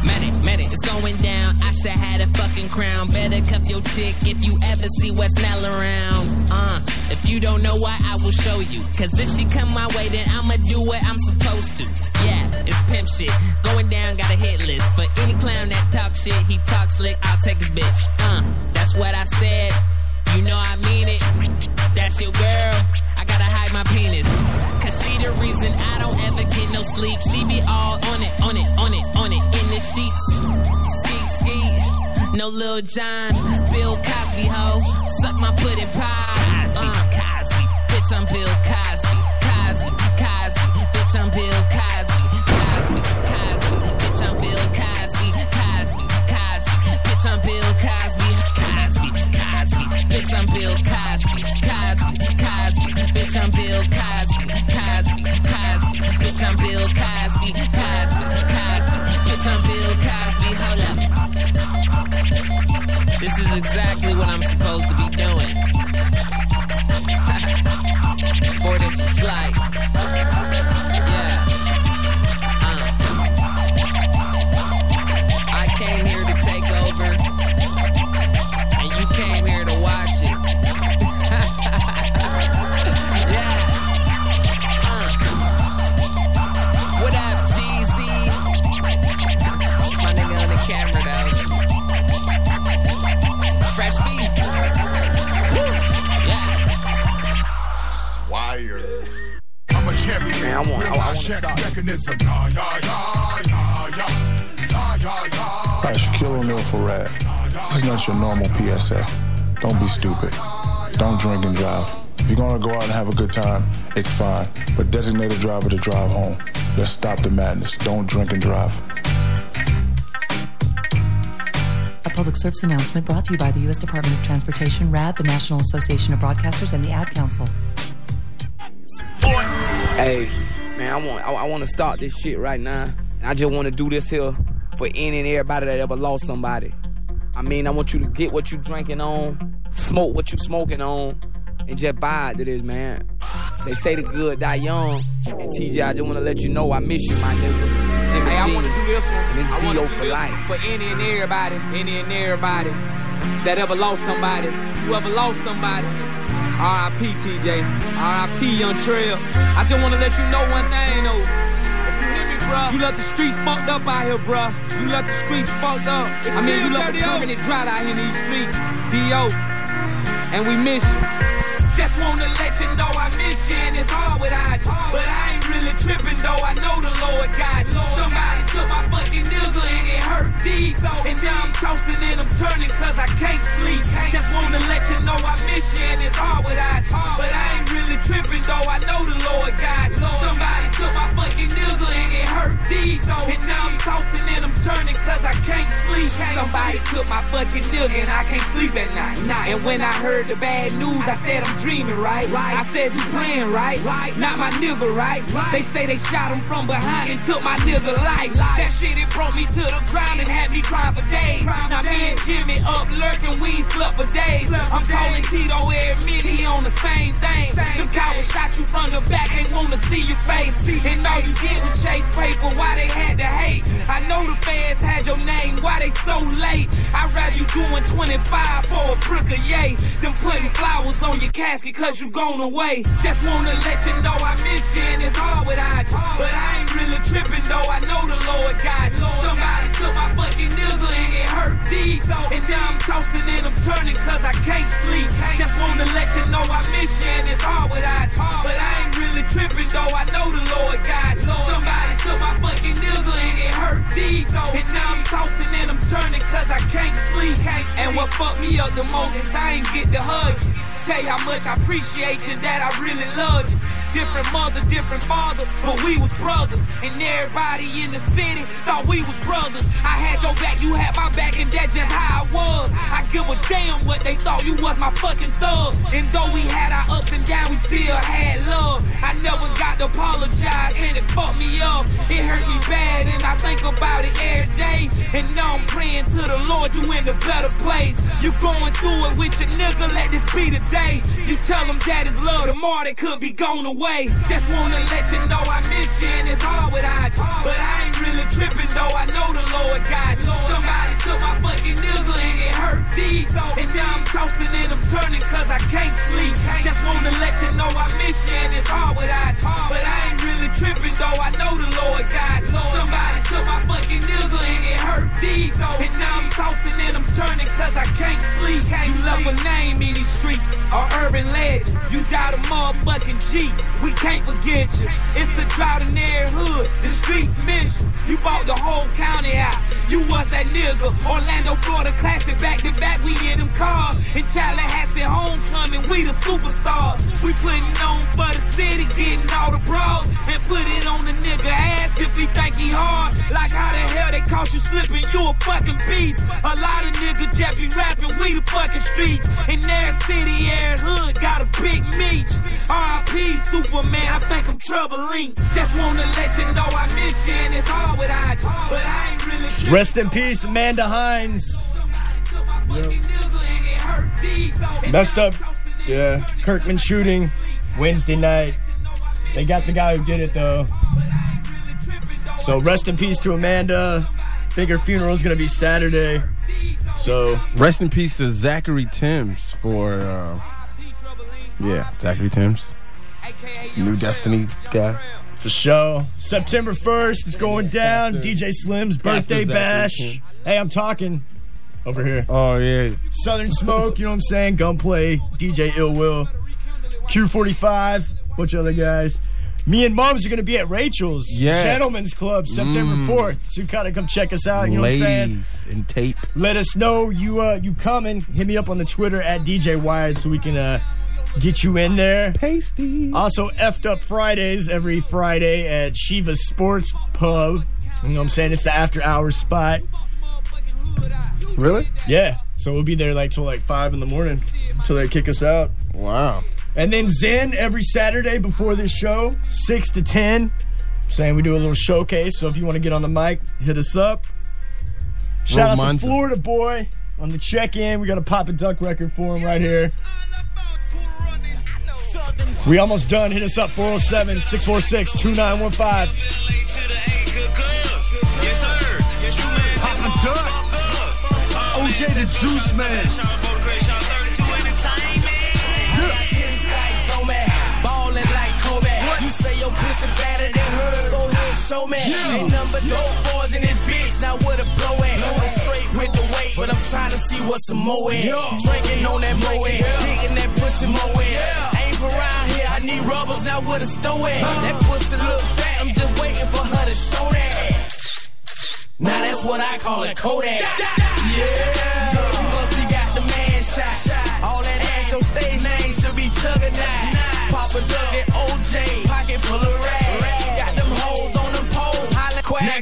Man it, man it, it's going down. I should had a fucking crown. Better cuff your chick if you ever see West Nell around. Uh, if you don't know why, I will show you. Cause if she come my way, then I'ma do what I'm supposed to. Yeah, it's pimp shit. Going down, got a hit list. For any clown that talk shit, he talk slick, I'll take his bitch. Uh, that's what I said. You know I mean it. That's your girl. I gotta hide my penis. Cause she the reason I don't ever get no sleep. She be all on it, on it, on it, on it. In the sheets. Skeet, skeet. No Lil Jon. Bill Cosby, ho. Suck my pudding pie. Uh. Cosby, Cosby. Bitch, I'm Bill Cosby. Cosby, Cosby. Bitch, I'm Bill Cosby. Cosby, Cosby. Bitch, I'm Bill Cosby. Cosby, Cosby. Bitch, I'm Bill Cosby. Bitch, I'm Bill Cosby. Cosby, Cosby. Bitch, I'm Bill Cosby. Cosby, Cosby. Bitch, I'm Bill Cosby. Cosby, Cosby. Bitch, I'm Bill Cosby. Hold up. This is exactly what I'm supposed to be I want- I- I wanna check start. mechanism. Yeah, yeah, yeah, yeah, yeah. Yeah, yeah, yeah. Hi, Shaquille O'Neal for RADD. This is not your normal PSA. Don't be stupid. Don't drink and drive. If you're gonna go out and have a good time, it's fine. But designate a driver to drive home. Let's stop the madness. Don't drink and drive. A public service announcement brought to you by the U.S. Department of Transportation, RADD, the National Association of Broadcasters, and the Ad Council. Hey, man, I want I, I want to start this shit right now. And I just want to do this here for any and everybody that ever lost somebody. I mean, I want you to get what you drinking on, smoke what you smoking on, and just vibe to this, man. They say the good die young. And TJ, I just want to let you know I miss you, my nigga. Jimmy Hey, I want to do this one. And it's I do for life. For any and everybody, any and everybody that ever lost somebody, whoever lost somebody. R.I.P. TJ. R.I.P. Young Trail. I just want to let you know one thing, though. If you hear me, bruh, you left the streets fucked up out here, bruh. You left the streets fucked up. I mean, you left the permanent drought out here in these streets. D.O. And we miss you. Just wanna let you know I miss you and it's hard without you. But I ain't really tripping though, I know the Lord got you. Somebody took my fucking nigga and it hurt deep. And now I'm tossing and I'm turning cause I can't sleep. Just wanna let you know I miss you and it's hard without you. But I ain't really tripping though, I know the Lord got you. Somebody took my fucking nigga and it hurt deep. And now I'm tossing and I'm turning cause I can't sleep. Somebody took my fucking nigga and I can't sleep at night. And when I heard the bad news, I said I'm dreaming, right? I said you playing, right? right? Not my nigga, right? right? They say they shot him from behind and took my nigga life. That shit it brought me to the ground and had me crying for days. Now me and Jimmy up lurking, we ain't slept for days. I'm calling Tito every minute, he on the same thing. Them cowards shot you from the back, ain't wanna see your face. And all you did was chase paper, why they had to hate? I know the fans had your name, why they so late? I'd rather you doing 25 for a brick of yay. Them putting flowers on your casket cause you gone away. Just wanna let you know I miss you and it's hard without you. But I ain't really tripping though, I know the Lord got you. Somebody took my fucking nigga and it hurt deep. And now I'm tossing and I'm turning cause I can't sleep. Just wanna let you know I miss you and it's hard without you. But I ain't really tripping though, I know the Lord got you. Somebody took my fucking nigga and it hurt deep. And now I'm tossing and I'm turning cause I can't sleep. And what fucked me up the most is I ain't get to hug. Tell you how much I appreciate you, that I really love you. Different mother, different father, but we was brothers. And everybody in the city thought we was brothers. I had your back, you had my back, and that's just how I was. I give a damn what they thought you was my fucking thug. And though we had our ups and downs, we still had love. I never got to apologize, and it fucked me up. It hurt me bad, and I think about it every day. And now I'm praying to the Lord, you in a better place. You going through it with your nigga, let this be the day. You tell them that is love, tomorrow they could be gone away. Just wanna let you know I miss you, and it's hard without you. But I ain't really tripping though, I know the Lord got you. Somebody took my fucking nigga and it hurt deep. And now I'm tossing and I'm turning cause I can't sleep. Just wanna let you know I miss you, and it's hard without you. But I ain't really tripping though, I know the Lord got you. Somebody took my fucking nigga and it hurt deep. And now I'm tossing and I'm turning cause I can't sleep. You love a name in these streets, a urban legend. You got a motherfucking G. We can't forget you. It's a drought in their hood. The streets miss you. You bought the whole county out. You was that nigga. Orlando, Florida, classic back to back. We in them cars. In Tallahassee, homecoming. We the superstars. We putting on for the city, getting all the bras. And put it on the nigga ass if he think he hard. Like how the hell they caught you slipping? You a fucking beast. A lot of niggas just be rapping. We the fucking streets. In their city, air hood, got a big meat. R.I.P. Superman, I think I'm trouble linked. Just wanna let you know I miss you and it's hard without you. But I ain't really tripping. Rest in peace, Amanda Hines. Messed up. Yeah, Kirkman shooting Wednesday night. They got the guy who did it though. So rest in peace to Amanda. I think her funeral is gonna be Saturday. So Rest in peace to Zachary Timms for, uh, yeah, Zachary Timms, new Destiny guy. For sure. September 1st, it's going down. DJ Slim's birthday Zachary bash. Tim. Hey, I'm talking over here. Oh yeah, Southern Smoke, you know what I'm saying? Gunplay, DJ Ill Will, Q45, bunch of other guys. Me and Mums are going to be at Rachel's Yes. Gentlemen's Club September Mm. 4th. So you kind of come check us out. You know what I'm saying? ladies and tape. Let us know you uh, you coming. Hit me up on the Twitter at DJ Wired so we can uh, get you in there. Pasty. Also, effed up Fridays every Friday at Shiva Sports Pub. You know what I'm saying? It's the after hours spot. Really? Yeah. So we'll be there like till like five in the morning until they kick us out. Wow. And then Zen every Saturday before this show, six to ten. Saying we do a little showcase. So if you want to get on the mic, hit us up. Shout out to Florida boy on the check-in. We got a Papa Duck record for him right here. We almost done. Hit us up 407 646 2915. Papa Duck. OJ the Juice Man. Stacks me, ballin' like Kobe. You say your pussy better than hers, go ahead show me. Ain't number dope boys in this bitch, now where the blow at? I'm straight with the weight, but I'm trying to see what's some more at. Drinking on that moe, digging that pussy moe. Ain't from around here, I need rubbers, now where the store at? That pussy look fat, I'm just waiting for her to show that. Now that's what I call a Kodak. Yeah. You must be got the man shot. All that ass, your stage name should be juggernaut. Papa Duck and OJ, pocket full of rags. Got them hoes on them poles, holla quack. Now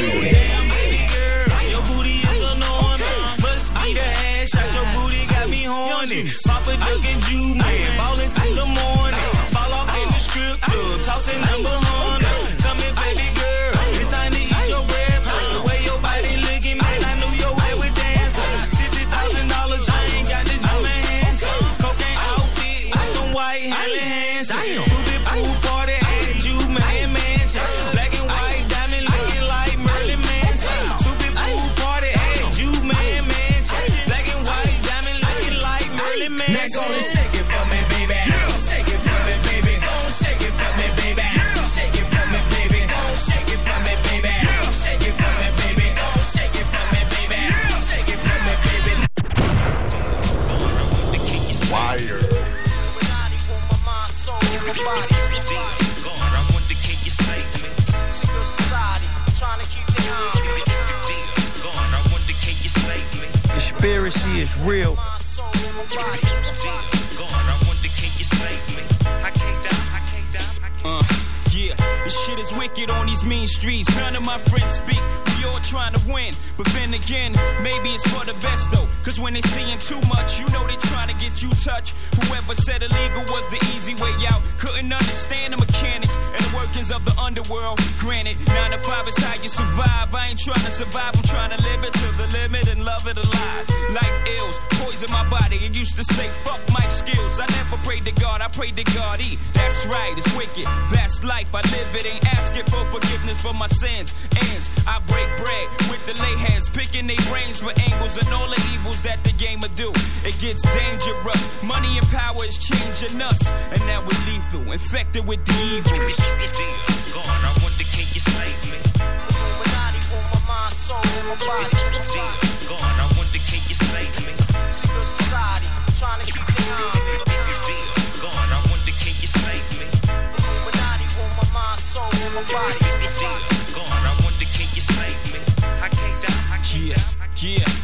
Damn, baby girl, your booty is annoying. Must be the ass shot, your booty got me horny. Papa and ballin' since the morning. Fall off in the strip tossing number hundred. Conspiracy is real. Uh, yeah, this shit is wicked on these mean streets. None of my friends speak. We all trying to win. But then again, maybe it's for the. Cause when they seeing too much, you know they trying to get you touched. Whoever said illegal was the easy way out. Couldn't understand the mechanics and the workings of the underworld. Granted, 9 to 5 is how you survive. I ain't trying to survive, I'm trying to live it to the limit and love it alive. Life ills, poison my body. It used to say, fuck my skills. I never prayed to God, I prayed to God. E. That's right, it's wicked. That's life, I live it. Ain't asking for forgiveness for my sins. Ends, I break bread with the lay hands, picking their brains for angles and all the evils that the game will do. It gets dangerous. Money and power is changing us. And now we're lethal, infected with the evils. God, I wonder can you save me? Illuminati want my mind, soul, and my body. God, I wonder can you save me? Secret society, trying to keep me on. God, I wonder can you save me? Illuminati want my mind, soul, and my body. God, I wonder can you save me? I can't die, I can't Yeah, yeah.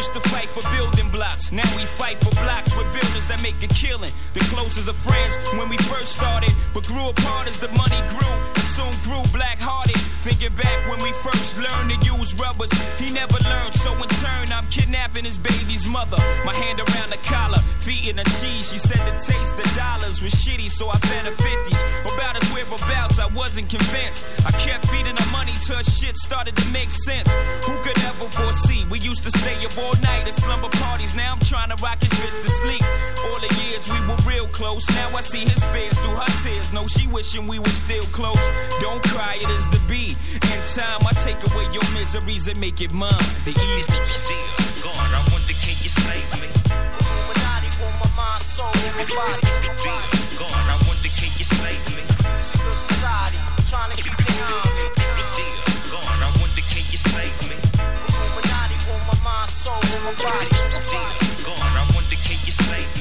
Used to fight for building blocks. Now we fight for blocks with builders that make a killing. The closest of friends when we first started, but grew apart as the money grew and soon grew black hearted. Thinking back when we first learned to use rubbers, he never learned. So in turn, I'm kidnapping his baby's mother. My hand around the collar, feet in the cheese. She said the taste of dollars was shitty, so I fed her 50s. About his whereabouts, I wasn't convinced. I kept feeding her money till shit started to make sense. Who could ever foresee? We used to stay up all night at slumber parties. Now I'm trying to rock his bitch to sleep. All the years we were real close. Now I see his fears through her tears. No, she wishing we were still close. Don't cry, it is the B. In time, I take away your miseries and make it mine. The evil. God, I wonder can you save me? Illuminati want my mind, soul, and my body. God, I wonder can you save me? Secret society, trying to keep me on. Soul, and my body. God, I wonder can you save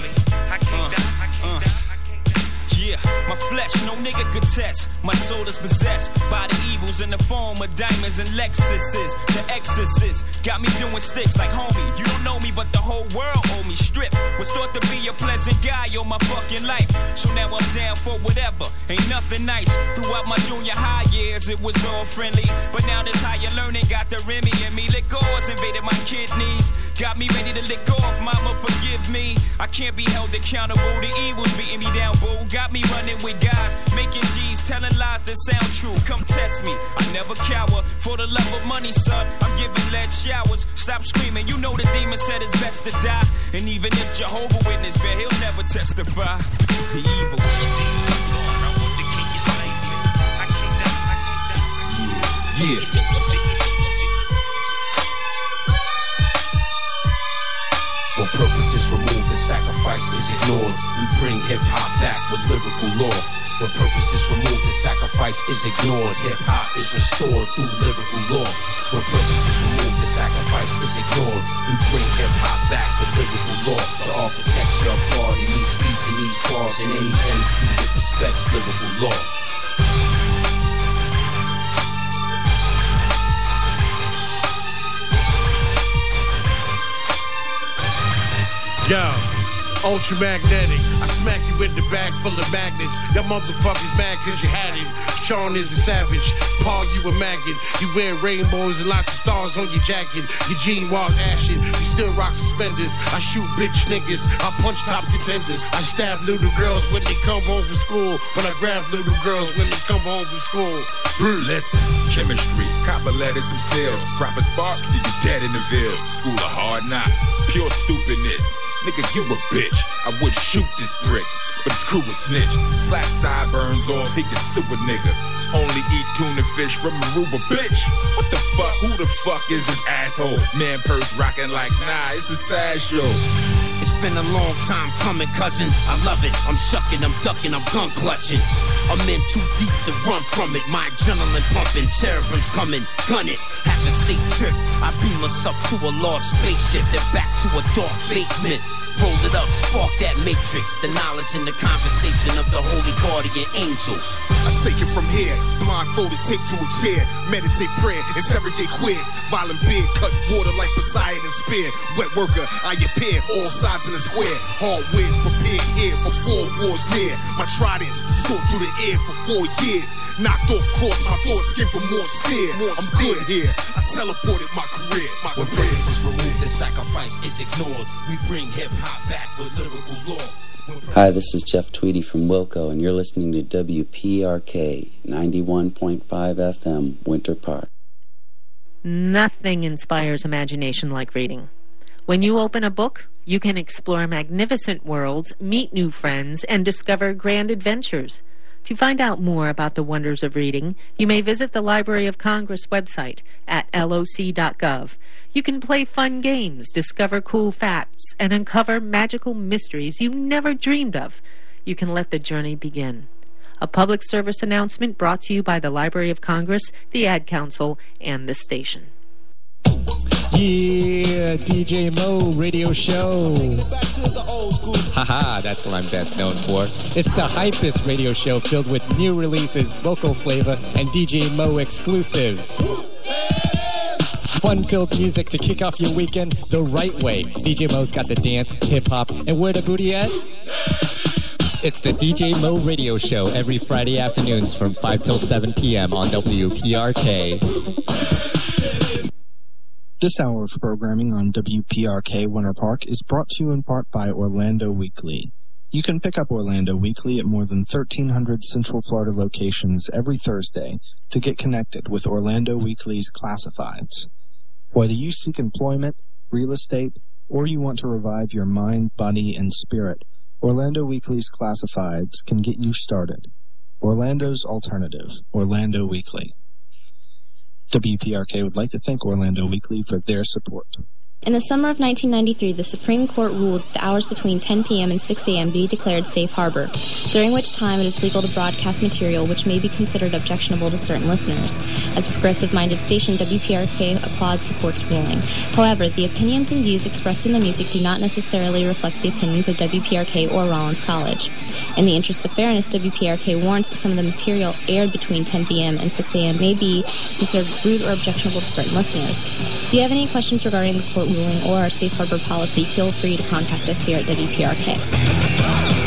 Yeah, my flesh, no nigga could test. My soul is possessed by the evils in the form of diamonds and Lexuses. The exorcist got me doing sticks like homie. You don't know me, but the whole world owe me. Strip was thought to be a pleasant guy all my fucking life. So now I'm down for whatever. Ain't nothing nice. Throughout my junior high years, it was all friendly. But now this higher learning got the Remy in me. Liquors invaded my kidneys. Got me ready to lick off, mama, forgive me. I can't be held accountable. The evils beating me down, boo. Got me running with guys, making G's, telling lies that sound true. Come test me. I never cower. For the love of money, son, I'm giving lead showers. Stop screaming. You know the demon said it's best to die. And even if Jehovah Witness, bet he'll never testify. The evil. Yeah. Ignored, we bring hip hop back with lyrical law. When purpose is removed and sacrifice is ignored, hip hop is restored through lyrical law. When purpose is removed and sacrifice is ignored, we bring hip hop back with lyrical law. The architecture of party needs beats and needs bars, and any MC that respects lyrical law. Yo, ultramagnetic. I smack you in the back full of magnets. Y'all motherfuckers mad cause you had it. Sean is a savage. Paul, you a maggot. You wear rainbows and lots of stars on your jacket. Your jean walls ashen. You still rock suspenders. I shoot bitch niggas. I punch top contenders. I stab little girls when they come home from school. When I grab little girls when they come home from school. Bruce. Listen, chemistry, copper letters, some steel. Proper spark, you be dead in the ville. School of hard knocks, pure stupidness. Nigga, you a bitch. I would shoot this brick, but his crew was snitch. Slap sideburns off, he can super nigga. Only eat tuna fish from Aruba, bitch. What the fuck? Who the fuck is this asshole? Man purse rocking like, nah, it's a sad show. It's been a long time coming, cousin. I love it. I'm shucking, I'm ducking, I'm gun clutching. I'm in too deep to run from it. My adrenaline pumping, cherubims coming, gun it. Have a safe trip. I beam us up to a large spaceship, then back to a dark basement. Roll it up, spark that matrix. The knowledge and the conversation of the holy guardian angels. I take it from here, blindfolded, take to a chair, meditate prayer, interrogate quiz, violent beard, cut water like Poseidon and spear, wet worker, I appear, all sides in the square, hard winds prepared here before war's near, my tridents soared through the air for four years, knocked off course, my thoughts give for more steer, I'm good here, I teleported my career, my When purpose is removed, the sacrifice is ignored. We bring hip hop back with lyrical lore. Hi, this is Jeff Tweedy from Wilco, and you're listening to WPRK 91.5 FM, Winter Park. Nothing inspires imagination like reading. When you open a book, you can explore magnificent worlds, meet new friends, and discover grand adventures. To find out more about the wonders of reading, you may visit the Library of Congress website at loc.gov. You can play fun games, discover cool facts, and uncover magical mysteries you never dreamed of. You can let the journey begin. A public service announcement brought to you by the Library of Congress, the Ad Council, and the station. Yeah, DJ Mo radio show. Haha, that's what I'm best known for. It's the hypest radio show filled with new releases, vocal flavor, and DJ Mo exclusives. Fun filled music to kick off your weekend the right way. DJ Mo's got the dance, hip hop, and where the booty at? It's the DJ Mo Radio Show every Friday afternoons from 5 till 7 p.m. on WPRK. This hour of programming on WPRK Winter Park is brought to you in part by Orlando Weekly. You can pick up Orlando Weekly at more than 1,300 Central Florida locations every Thursday to get connected with Orlando Weekly's classifieds. Whether you seek employment, real estate, or you want to revive your mind, body, and spirit, Orlando Weekly's classifieds can get you started. Orlando's Alternative, Orlando Weekly. WPRK would like to thank Orlando Weekly for their support. In the summer of 1993, the Supreme Court ruled that the hours between 10 p.m. and 6 a.m. be declared safe harbor, during which time it is legal to broadcast material which may be considered objectionable to certain listeners. As a progressive-minded station, WPRK applauds the court's ruling. However, the opinions and views expressed in the music do not necessarily reflect the opinions of WPRK or Rollins College. In the interest of fairness, WPRK warns that some of the material aired between 10 p.m. and 6 a.m. may be considered rude or objectionable to certain listeners. If you have any questions regarding the court or our safe harbor policy, feel free to contact us here at WPRK.